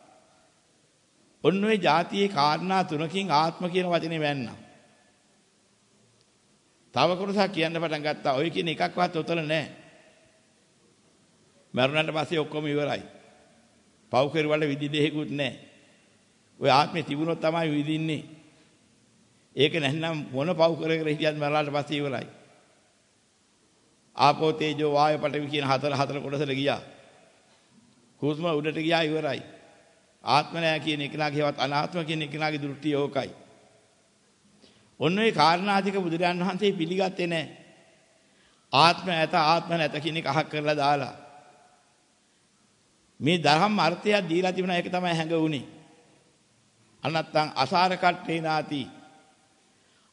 ඔන්න ඔය જાතියේ කාරණා තුනකින් ආත්ම කියන වචනේ වැන්නා. තව කොටසක් කියන්න පටන් ගත්තා. ඔය කියන එකක්වත් උතල නැහැ. මරුණාට පස්සේ ඔක්කොම ඉවරයි. පව් කෙරුවට විදි දෙහෙකුත් නැහැ. ඔය ආත්මේ තිබුණොත් තමයි විදින්නේ. ඒක නැත්නම් මොන පව් කර කර හිටියත් මරලාට පස්සේ ඉවරයි. ආපෝ තේජෝ වායෝ පඨවි කියන හතර හතර කොටසට ගියා. හුස්ම උඩට ගියා ඉවරයි. ආත්ම නැහැ කියන එකනාගේවත් අනාත්ම කියන එකනාගේ දෘෂ්ටිය ඕකයි. ඔන්න ඔය කාරණාතික බුදුරජාන් වහන්සේ පිළිගත්තේ නැහැ. ආත්ම ඇත ආත්ම නැත කියන එක අහක් කරලා දාලා. මේ ධර්ම අර්ථය දීලා තිබුණා ඒක තමයි හැඟුණේ. අනත්තං අසාර කට්ටේ නාති.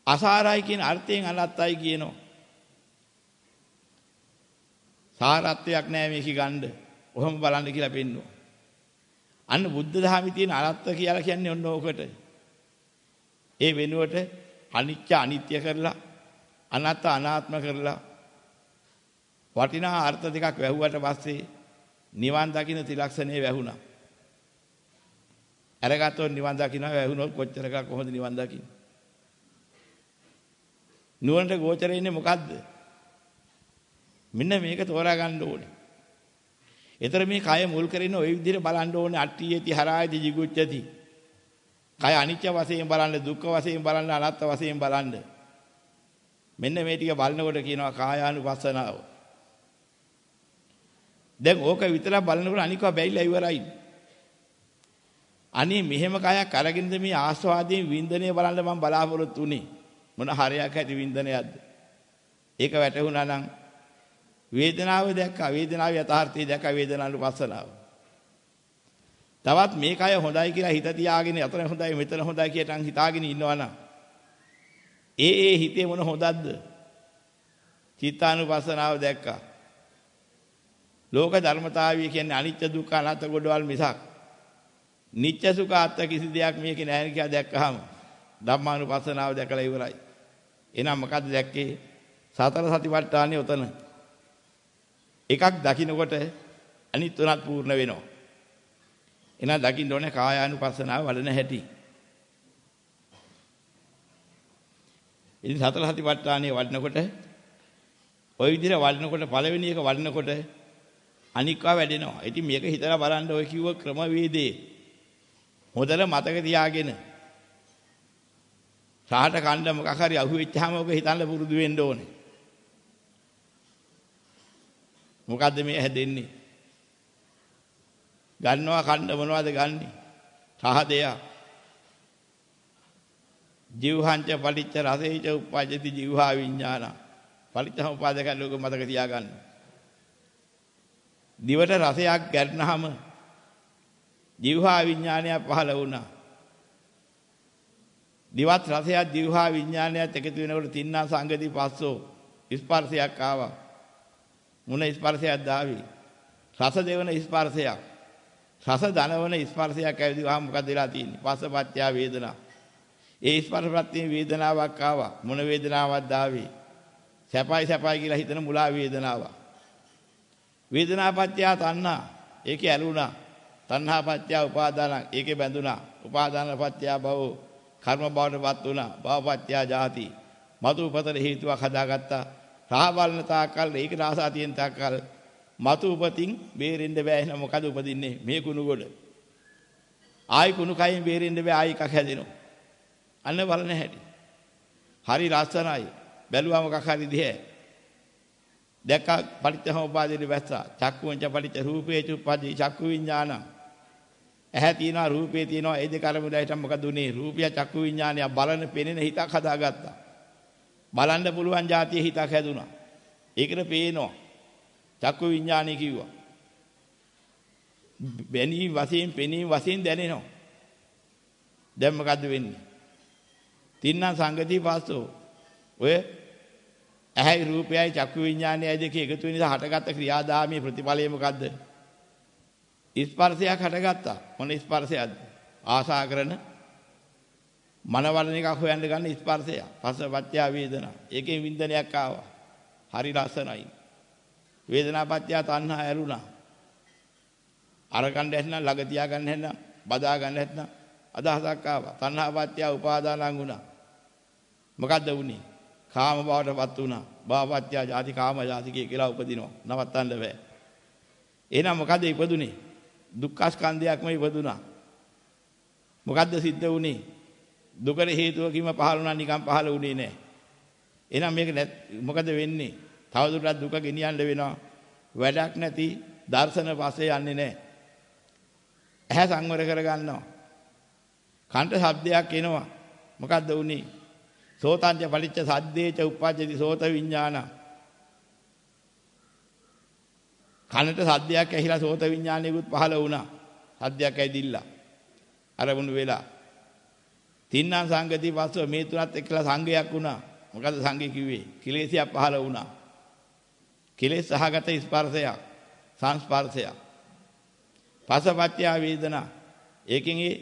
අසාරයි කියන අර්ථයෙන් අනත්තයි කියනවා. සාරත්වයක් නැහැ මේක ගන්න. ඔහොම බලන්න කියලා පෙන්නුවා. අන්න බුද්ධ ධර්මයේ තියෙන අනත්ත කියලා කියන්නේ ඔන්න ඕකට. ඒ වෙනුවට අනිත්‍ය අනිත්‍ය කරලා අනාත්ත අනාත්ම කරලා වටිනා අර්ථ දෙකක් වැහුවට පස්සේ නිවන් දකින්න ත්‍රිලක්ෂණේ වැහුණා. අරගත්තොත් නිවන් දකින්න වැහුණොත් කොච්චරක කොහොමද නිවන් දකින්නේ? නුවණට ගෝචරේ ඉන්නේ මොකද්ද? මෙන්න මේක තෝරා ගන්න ඕනේ. ඒතර මේ කය මුල් කරගෙන ওই විදිහට බලන්න ඕනේ අට්ඨියති හරායති jigucchati. කය අනිත්‍ය වශයෙන් බලන්න දුක්ඛ වශයෙන් බලන්න අනාත්ම වශයෙන් බලන්න. මෙන්න මේ ටික බලනකොට කියනවා කායානුපස්සනාව. දැන් ඕක විතරක් බලනකොට අනිකව බැයිලා ඉවරයි. අනේ මෙහෙම කයක් අරගෙනද මේ ආස්වාදයෙන් වින්දනය බලන්න මම බලාපොරොත්තු උනේ. මොන හරයක් ඇති වින්දනයක්ද? ඒක වැටහුණා නම් වේදනාව දැක්කා වේදනාවේ යථාර්ථය දැක්කා වේදනානුපස්සනාව. තවත් මේකය හොඳයි කියලා හිත තියාගෙන අතන හොඳයි මෙතන හොඳයි කියටන් හිතාගෙන ඉන්නවනම් ඒ ඒ හිතේ මොන හොඳක්ද? චිත්තානුපස්සනාව දැක්කා. ලෝක ධර්මතාවය කියන්නේ අනිත්‍ය දුක්ඛ අනාත්ම ගොඩවල් මිසක් නිත්‍ය සුඛ අත්ත කිසි දෙයක් මේකේ නැහැ කියලා දැක්කහම ධම්මානුපස්සනාව දැකලා ඉවරයි. එහෙනම් මොකද්ද දැක්කේ? සතර සතිපට්ඨානෙ උතන. එකක් දකින්නකොට අනිත් තුනත් පූර්ණ වෙනවා. එහෙනම් දකින්න ඕනේ කායානුපස්සනාව වඩන හැටි. ඉතින් සතර සතිපට්ඨානයේ වඩනකොට ওই විදිහට වඩනකොට පළවෙනි එක වඩනකොට අනික්වා වැඩෙනවා. ඉතින් මේක හිතලා බලන්න ඔය කිව්ව ක්‍රමවේදේ හොඳට මතක තියාගෙන සාහට කණ්ඩ මොකක් හරි අහුවෙච්චාම ඔක හිතන්න පුරුදු වෙන්න ඕනේ. මොකද්ද මේ හැදෙන්නේ? ගන්නවා කණ්ඩ මොනවද ගන්නෙ? සහදයා. ජීවහංච පටිච්ච රසේච උපජ්ජති ජීවහා විඥාන. පටිච්චසමුපාදක ලෝක මතක තියාගන්න. දිවට රසයක් ගැටනහම ජීවහා විඥානය පහළ වුණා. දිවත් රසයක් ජීවහා විඥානයත් එකතු වෙනකොට තින්නා සංගති පස්සෝ ස්පර්ශයක් ආවා. මුණ ස්පර්ශයක් දාවි. රස දෙවන ස්පර්ශයක්. රස ධනවන ස්පර්ශයක් ඇවිදලා මොකද වෙලා තියෙන්නේ? පස්සපත්‍ය වේදනා. ඒ ස්පර්ශ ප්‍රත්‍යයෙන් වේදනාවක් ආවා. මොන වේදනාවක් දාවි? සැපයි සැපයි කියලා හිතන මුලා වේදනාවක්. වේදනාපත්‍ය තණ්හා. ඒකේ ඇලුනා. තණ්හාපත්‍ය උපාදාන. ඒකේ බැඳුනා. උපාදානපත්‍ය භව. කර්ම බවටපත් වුණා. භවපත්‍ය ජාති. මතු උපතර හේතුවක් හදාගත්තා. රාහවල්න තාකල් ඒක රාසා තියෙන තාකල් මතු උපතින් බේරෙන්න බෑ එහෙනම් මොකද උපදින්නේ මේ කුණු ගොඩ ආයි කුණු කයින් බේරෙන්න බෑ ආයි එකක් හැදෙනවා අන්න බලන හැටි හරි ලස්සනයි බැලුවා මොකක් හරි දිහැ දැක්ක පටිච්චසමුපාදයේ වැස්සා. චක්කුංච පටිච්ච රූපේ චුප්පදී චක්කු විඥාන. ඇහැ තියෙනවා රූපේ තියෙනවා ඒ දෙක අරමුණට හිටම් මොකද උනේ? රූපය චක්කු විඥානය බලන පෙනෙන හිතක් හදාගත්තා. බලන්න පුළුවන් જાතිය හිතක් හැදුනා. ඒකට පේනවා. චක්කු විඥානය කිව්වා. බැනී වශයෙන් පෙනී වශයෙන් දැනෙනවා. දැන් මොකද්ද වෙන්නේ? තින්නම් සංගති පස්සෝ. ඔය ඇහැයි රූපයයි චක්කු විඥානයයි දෙක එකතු වෙන නිසා හටගත්ත ක්‍රියාදාමයේ ප්‍රතිඵලය මොකද්ද? ස්පර්ශයක් හටගත්තා. මොන ස්පර්ශයක්ද? ආසා කරන මනවලන එකක් හොයන්න ගන්න ස්පර්ශය. පස්සපත්‍ය වේදනා. ඒකෙන් වින්දනයක් ආවා. හරි ලස්සනයි. වේදනාපත්‍ය තණ්හා ඇරුණා. අර ගන්න හැටනම් ළඟ තියා ගන්න හැටනම් බදා ගන්න හැටනම් අදහසක් ආවා. තණ්හාපත්‍ය උපාදානං වුණා. මොකද්ද වුනේ? කාම බවටපත් වුණා. භවපත්‍ය ජාති කාම ජාතිකය කියලා උපදිනවා. නවත්තන්න බෑ. එහෙනම් මොකද ඉපදුනේ? දුක්ඛ ස්කන්ධයක්ම ඉපදුනා. මොකද්ද සිද්ධ වුනේ? දුකට හේතුවකින්ම පහළ වුණා නිකන් පහළ වුණේ නෑ. එහෙනම් මේක මොකද වෙන්නේ? තවදුරටත් දුක ගෙනියන්න වෙනවා. වැඩක් නැති දර්ශන පස්සේ යන්නේ නෑ. ඇහැ සංවර කරගන්නවා. කන්ට ශබ්දයක් එනවා. මොකද්ද වුනේ? සෝතංච පලිච්ච සද්දේච උප්පජ්ජති සෝත විඥාන කනට සද්දයක් ඇහිලා සෝත විඥානෙකුත් පහළ වුණා. සද්දයක් ඇදිලා අරමුණු වෙලා. තින්නම් සංගති පස්සව මේ තුනත් එක්කලා සංගයක් වුණා. මොකද සංගය කිව්වේ? කිලේශයක් පහළ වුණා. කිලේශ සහගත ස්පර්ශයක් සංස්පර්ශයක්. පසපත්‍ය වේදනා. ඒකෙන් ඒ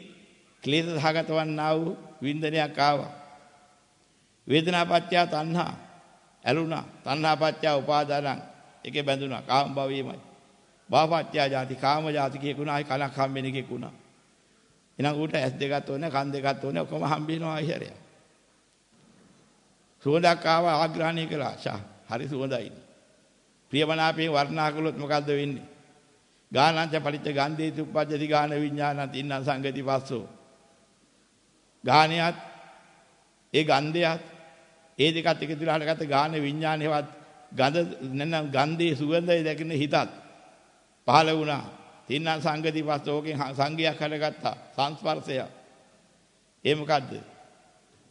ක්ලේශ සහගත වන්නා වූ වින්දනයක් ආවා. වේදනාපත්‍ය තණ්හා ඇලුනා තණ්හාපත්‍ය උපාදානං. ඒකේ බැඳුනා කාම භවයමයි භවපත්‍ය ජාති කාම ජාති කියකුණායි කලක් හම්බෙන එකකුණා එහෙනම් ඌට ඇස් දෙකක් ඕනේ කන් දෙකක් ඕනේ ඔක්කොම හම්බෙනවා ආයරය සුවඳක් ආවා ආග්‍රහණය කළා. ෂා හරි සුවඳයි. ප්‍රියමනාපේ වර්ණා කළොත් මොකද්ද වෙන්නේ? ගානංච පරිච්ඡ ගන්ධේති උපජ්ජති ගාන විඥානං තින්න සංගති පස්සෝ. ගානියත් ඒ ගන්ධයත් ඒ දෙකත් එකතු වෙලා හටගත්ත ගාන විඥානේවත් ගඳ නැත්නම් ගන්ධයේ සුගඳය දැකින හිතත් පහළ වුණා. තින්නම් සංගති පස්ස ඕකෙන් සංගයක් හටගත්තා. සංස්පර්ශය. ඒ මොකද්ද?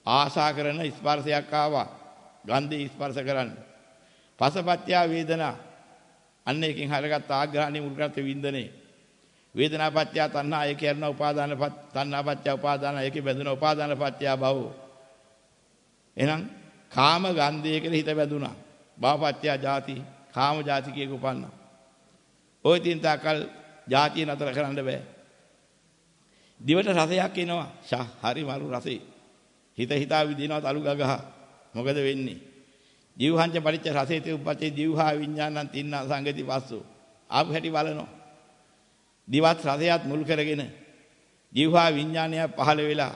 ආශා කරන ස්පර්ශයක් ආවා. ගන්ධය ස්පර්ශ කරන්න. පසපත්‍ය වේදනා. අන්න එකෙන් හටගත්ත ආග්‍රහණි මුල්කරත වින්දනේ. වේදනාපත්‍ය තණ්හා ඒ කියන උපාදාන තණ්හාපත්‍ය උපාදාන ඒකේ බැඳුන උපාදානපත්‍ය භව. එහෙනම් කාම ගන්ධය කියලා හිත වැදුනා. බාපත්‍යා ಜಾති කාම ಜಾති කියක උපන්නා. ওই තින් තාකල් ಜಾතිය නතර කරන්න බෑ. දිවට රසයක් එනවා. ෂා හරි මරු රසේ. හිත හිතා විදිනවා තලු ගගහ. මොකද වෙන්නේ? ජීවහංච පරිච්ඡ රසේති උපපතේ ජීවහා විඥානං තින්න සංගති පස්සෝ. ආපු හැටි බලනවා. දිවත් රසයත් මුල් කරගෙන ජීවහා විඥානය පහළ වෙලා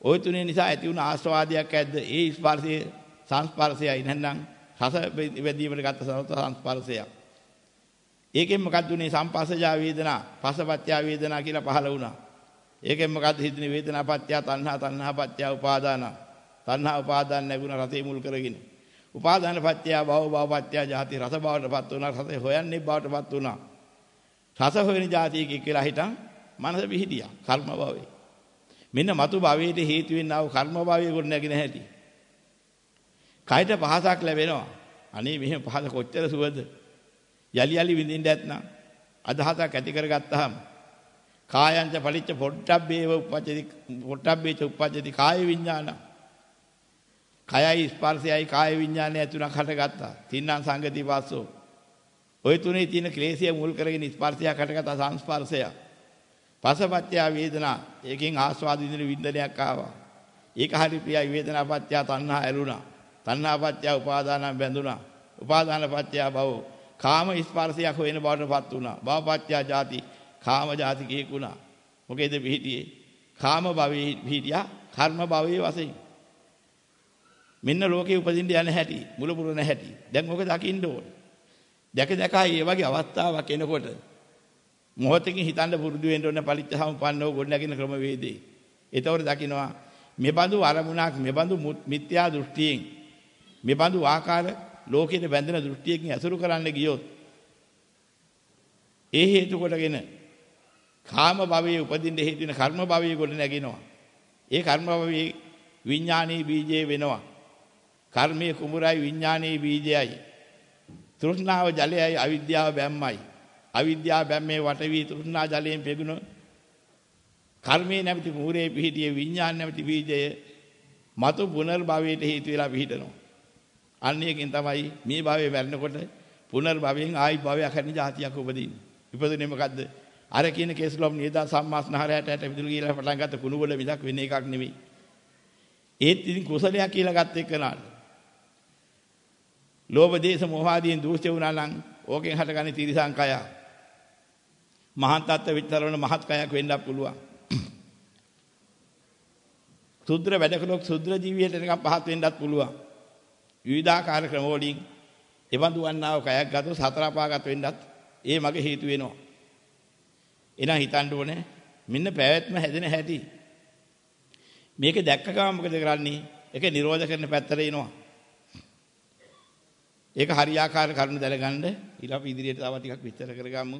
ওই තුනේ නිසා ඇති වුණ ආස්වාදයක් ඇද්ද? ඒ ස්පර්ශයේ සංස්පර්ශයයි නැත්නම් රස වැදීමට ගත්ත සංස්පර්ශය. ඒකෙන් මොකක්ද උනේ සම්පස්සජා වේදනා, පසපත්‍ය වේදනා කියලා පහළ වුණා. ඒකෙන් මොකද්ද හිතෙන වේදනාපත්‍ය තණ්හා තණ්හාපත්‍ය උපාදාන. තණ්හා උපාදාන නැගුණ රතේ මුල් කරගෙන. උපාදාන පත්‍ය භව භව පත්‍ය ජාති රස බවටපත් වුණා. රස හොයන්නේ බවටපත් වුණා. රස හොයන જાතියක කියලා හිටන් මනස පිහිටියා කර්ම භවයේ. මෙන්න මතු භවයේ හේතු වෙන්නා වූ කර්ම භවයේ ගොඩ නැගෙන හැටි. කයට පහසක් ලැබෙනවා. අනේ මෙහෙම පහස කොච්චර සුවද? යලි යලි විඳින්න ඇත්නම් අදහසක් ඇති කරගත්තාම කායංච පලිච්ච පොට්ටබ්බේව උපජ්ජති පොට්ටබ්බේච උපජ්ජති කාය විඥාන. කයයි ස්පර්ශයයි කාය විඥානය තුනක් හටගත්තා. තින්නම් සංගති පස්සෝ. ওই තුනේ තියෙන ක්ලේශය මුල් කරගෙන ස්පර්ශයක් හටගත්තා සංස්පර්ශය. පසපත්‍ය වේදනා. ඒකෙන් ආස්වාද විඳින වින්දනයක් ආවා. ඒක හරි ප්‍රියයි. වේදනාපත්‍ය තණ්හා ඇලුනා. තණ්හාපත්‍ය උපාදානම් බැඳුනා උපාදානපත්‍ය භව කාම ස්පර්ශයක් හොයන බවටපත් වුණා භවපත්‍ය ජාති කාම ජාතිකයෙක් වුණා. මොකේද පිහිටියේ? කාම භවයේ පිහිටියා කර්ම භවයේ වශයෙන්. මෙන්න ලෝකේ උපදින්න යන හැටි, මුල පුරන හැටි. දැන් ඔක දකින්න ඕනේ. දැක දැකා මේ වගේ අවස්ථාවක් එනකොට මොහොතකින් හිතන්න පුරුදු වෙන්න ඕන පරිච්ඡසමුපන්නව ගොඩනැගෙන ක්‍රම වේදේ. ඒතවර දකින්නවා මෙබඳු අරමුණක් මෙබඳු මිත්‍යා දෘෂ්ටියෙන් මෙබඳු ආකාර ලෝකෙට බැඳෙන දෘෂ්ටියකින් ඇසුරු කරන්න ගියොත් ඒ හේතු කොටගෙන කාම භවයේ උපදින්න හේතු වෙන කර්ම භවයේ ගොඩ නැගෙනවා. ඒ කර්ම භවයේ විඥානීය බීජය වෙනවා. කර්මයේ කුඹුරයි විඥානීය බීජයයි. තෘෂ්ණාව ජලයයි අවිද්‍යාව බැම්මයි. අවිද්‍යාව බැම්මේ වටවි තෘෂ්ණා ජලයෙන් පෙගුණ කර්මයේ නැමැති කුඹුරේ පිහිටියේ විඥාන නැමැති බීජය මතු පුනර්භවයට හේතු වෙලා පිහිටනවා. අන්න එකෙන් තමයි මේ භවයේ මැරෙනකොට පුනර්භවයෙන් ආයි භවයක් හැරෙන જાතියක් උපදින්නේ. ඉපදුනේ මොකද්ද? අර කියන කේසලොම් නියදා සම්මාස්නහරයට ඇට විදුලි කියලා පටන් ගත්ත කුණු වල මිසක් වෙන එකක් නෙවෙයි. ඒත් ඉතින් කුසලයක් කියලා ගත්ත එකනට. ලෝභ දේශ මොහ ආදීන් දූෂ්‍ය වුණා නම් ඕකෙන් හටගන්නේ තිරිසං කය. මහත් තත්ත්ව විතරවන මහත් කයක් වෙන්නත් පුළුවන්. සුද්ධ වැඩ කළොත් සුද්ධ ජීවිතයට නිකන් පහත් වෙන්නත් පුළුවන්. විවිධාකාර ක්‍රම වලින් එවඳු වන්නා වූ කයක් ගත්තොත් හතර අපාගත වෙන්නත් ඒ මගේ හේතු වෙනවා. එහෙනම් හිතන්න ඕනේ මෙන්න පැවැත්ම හැදෙන හැටි. මේක දැක්ක ගමන් මොකද කරන්නේ? ඒක නිරෝධ කරන පැත්තට එනවා. ඒක හරියාකාර කරුණු දැනගන්න ඊළඟ ඉදිරියට තව ටිකක් විස්තර කරගමු.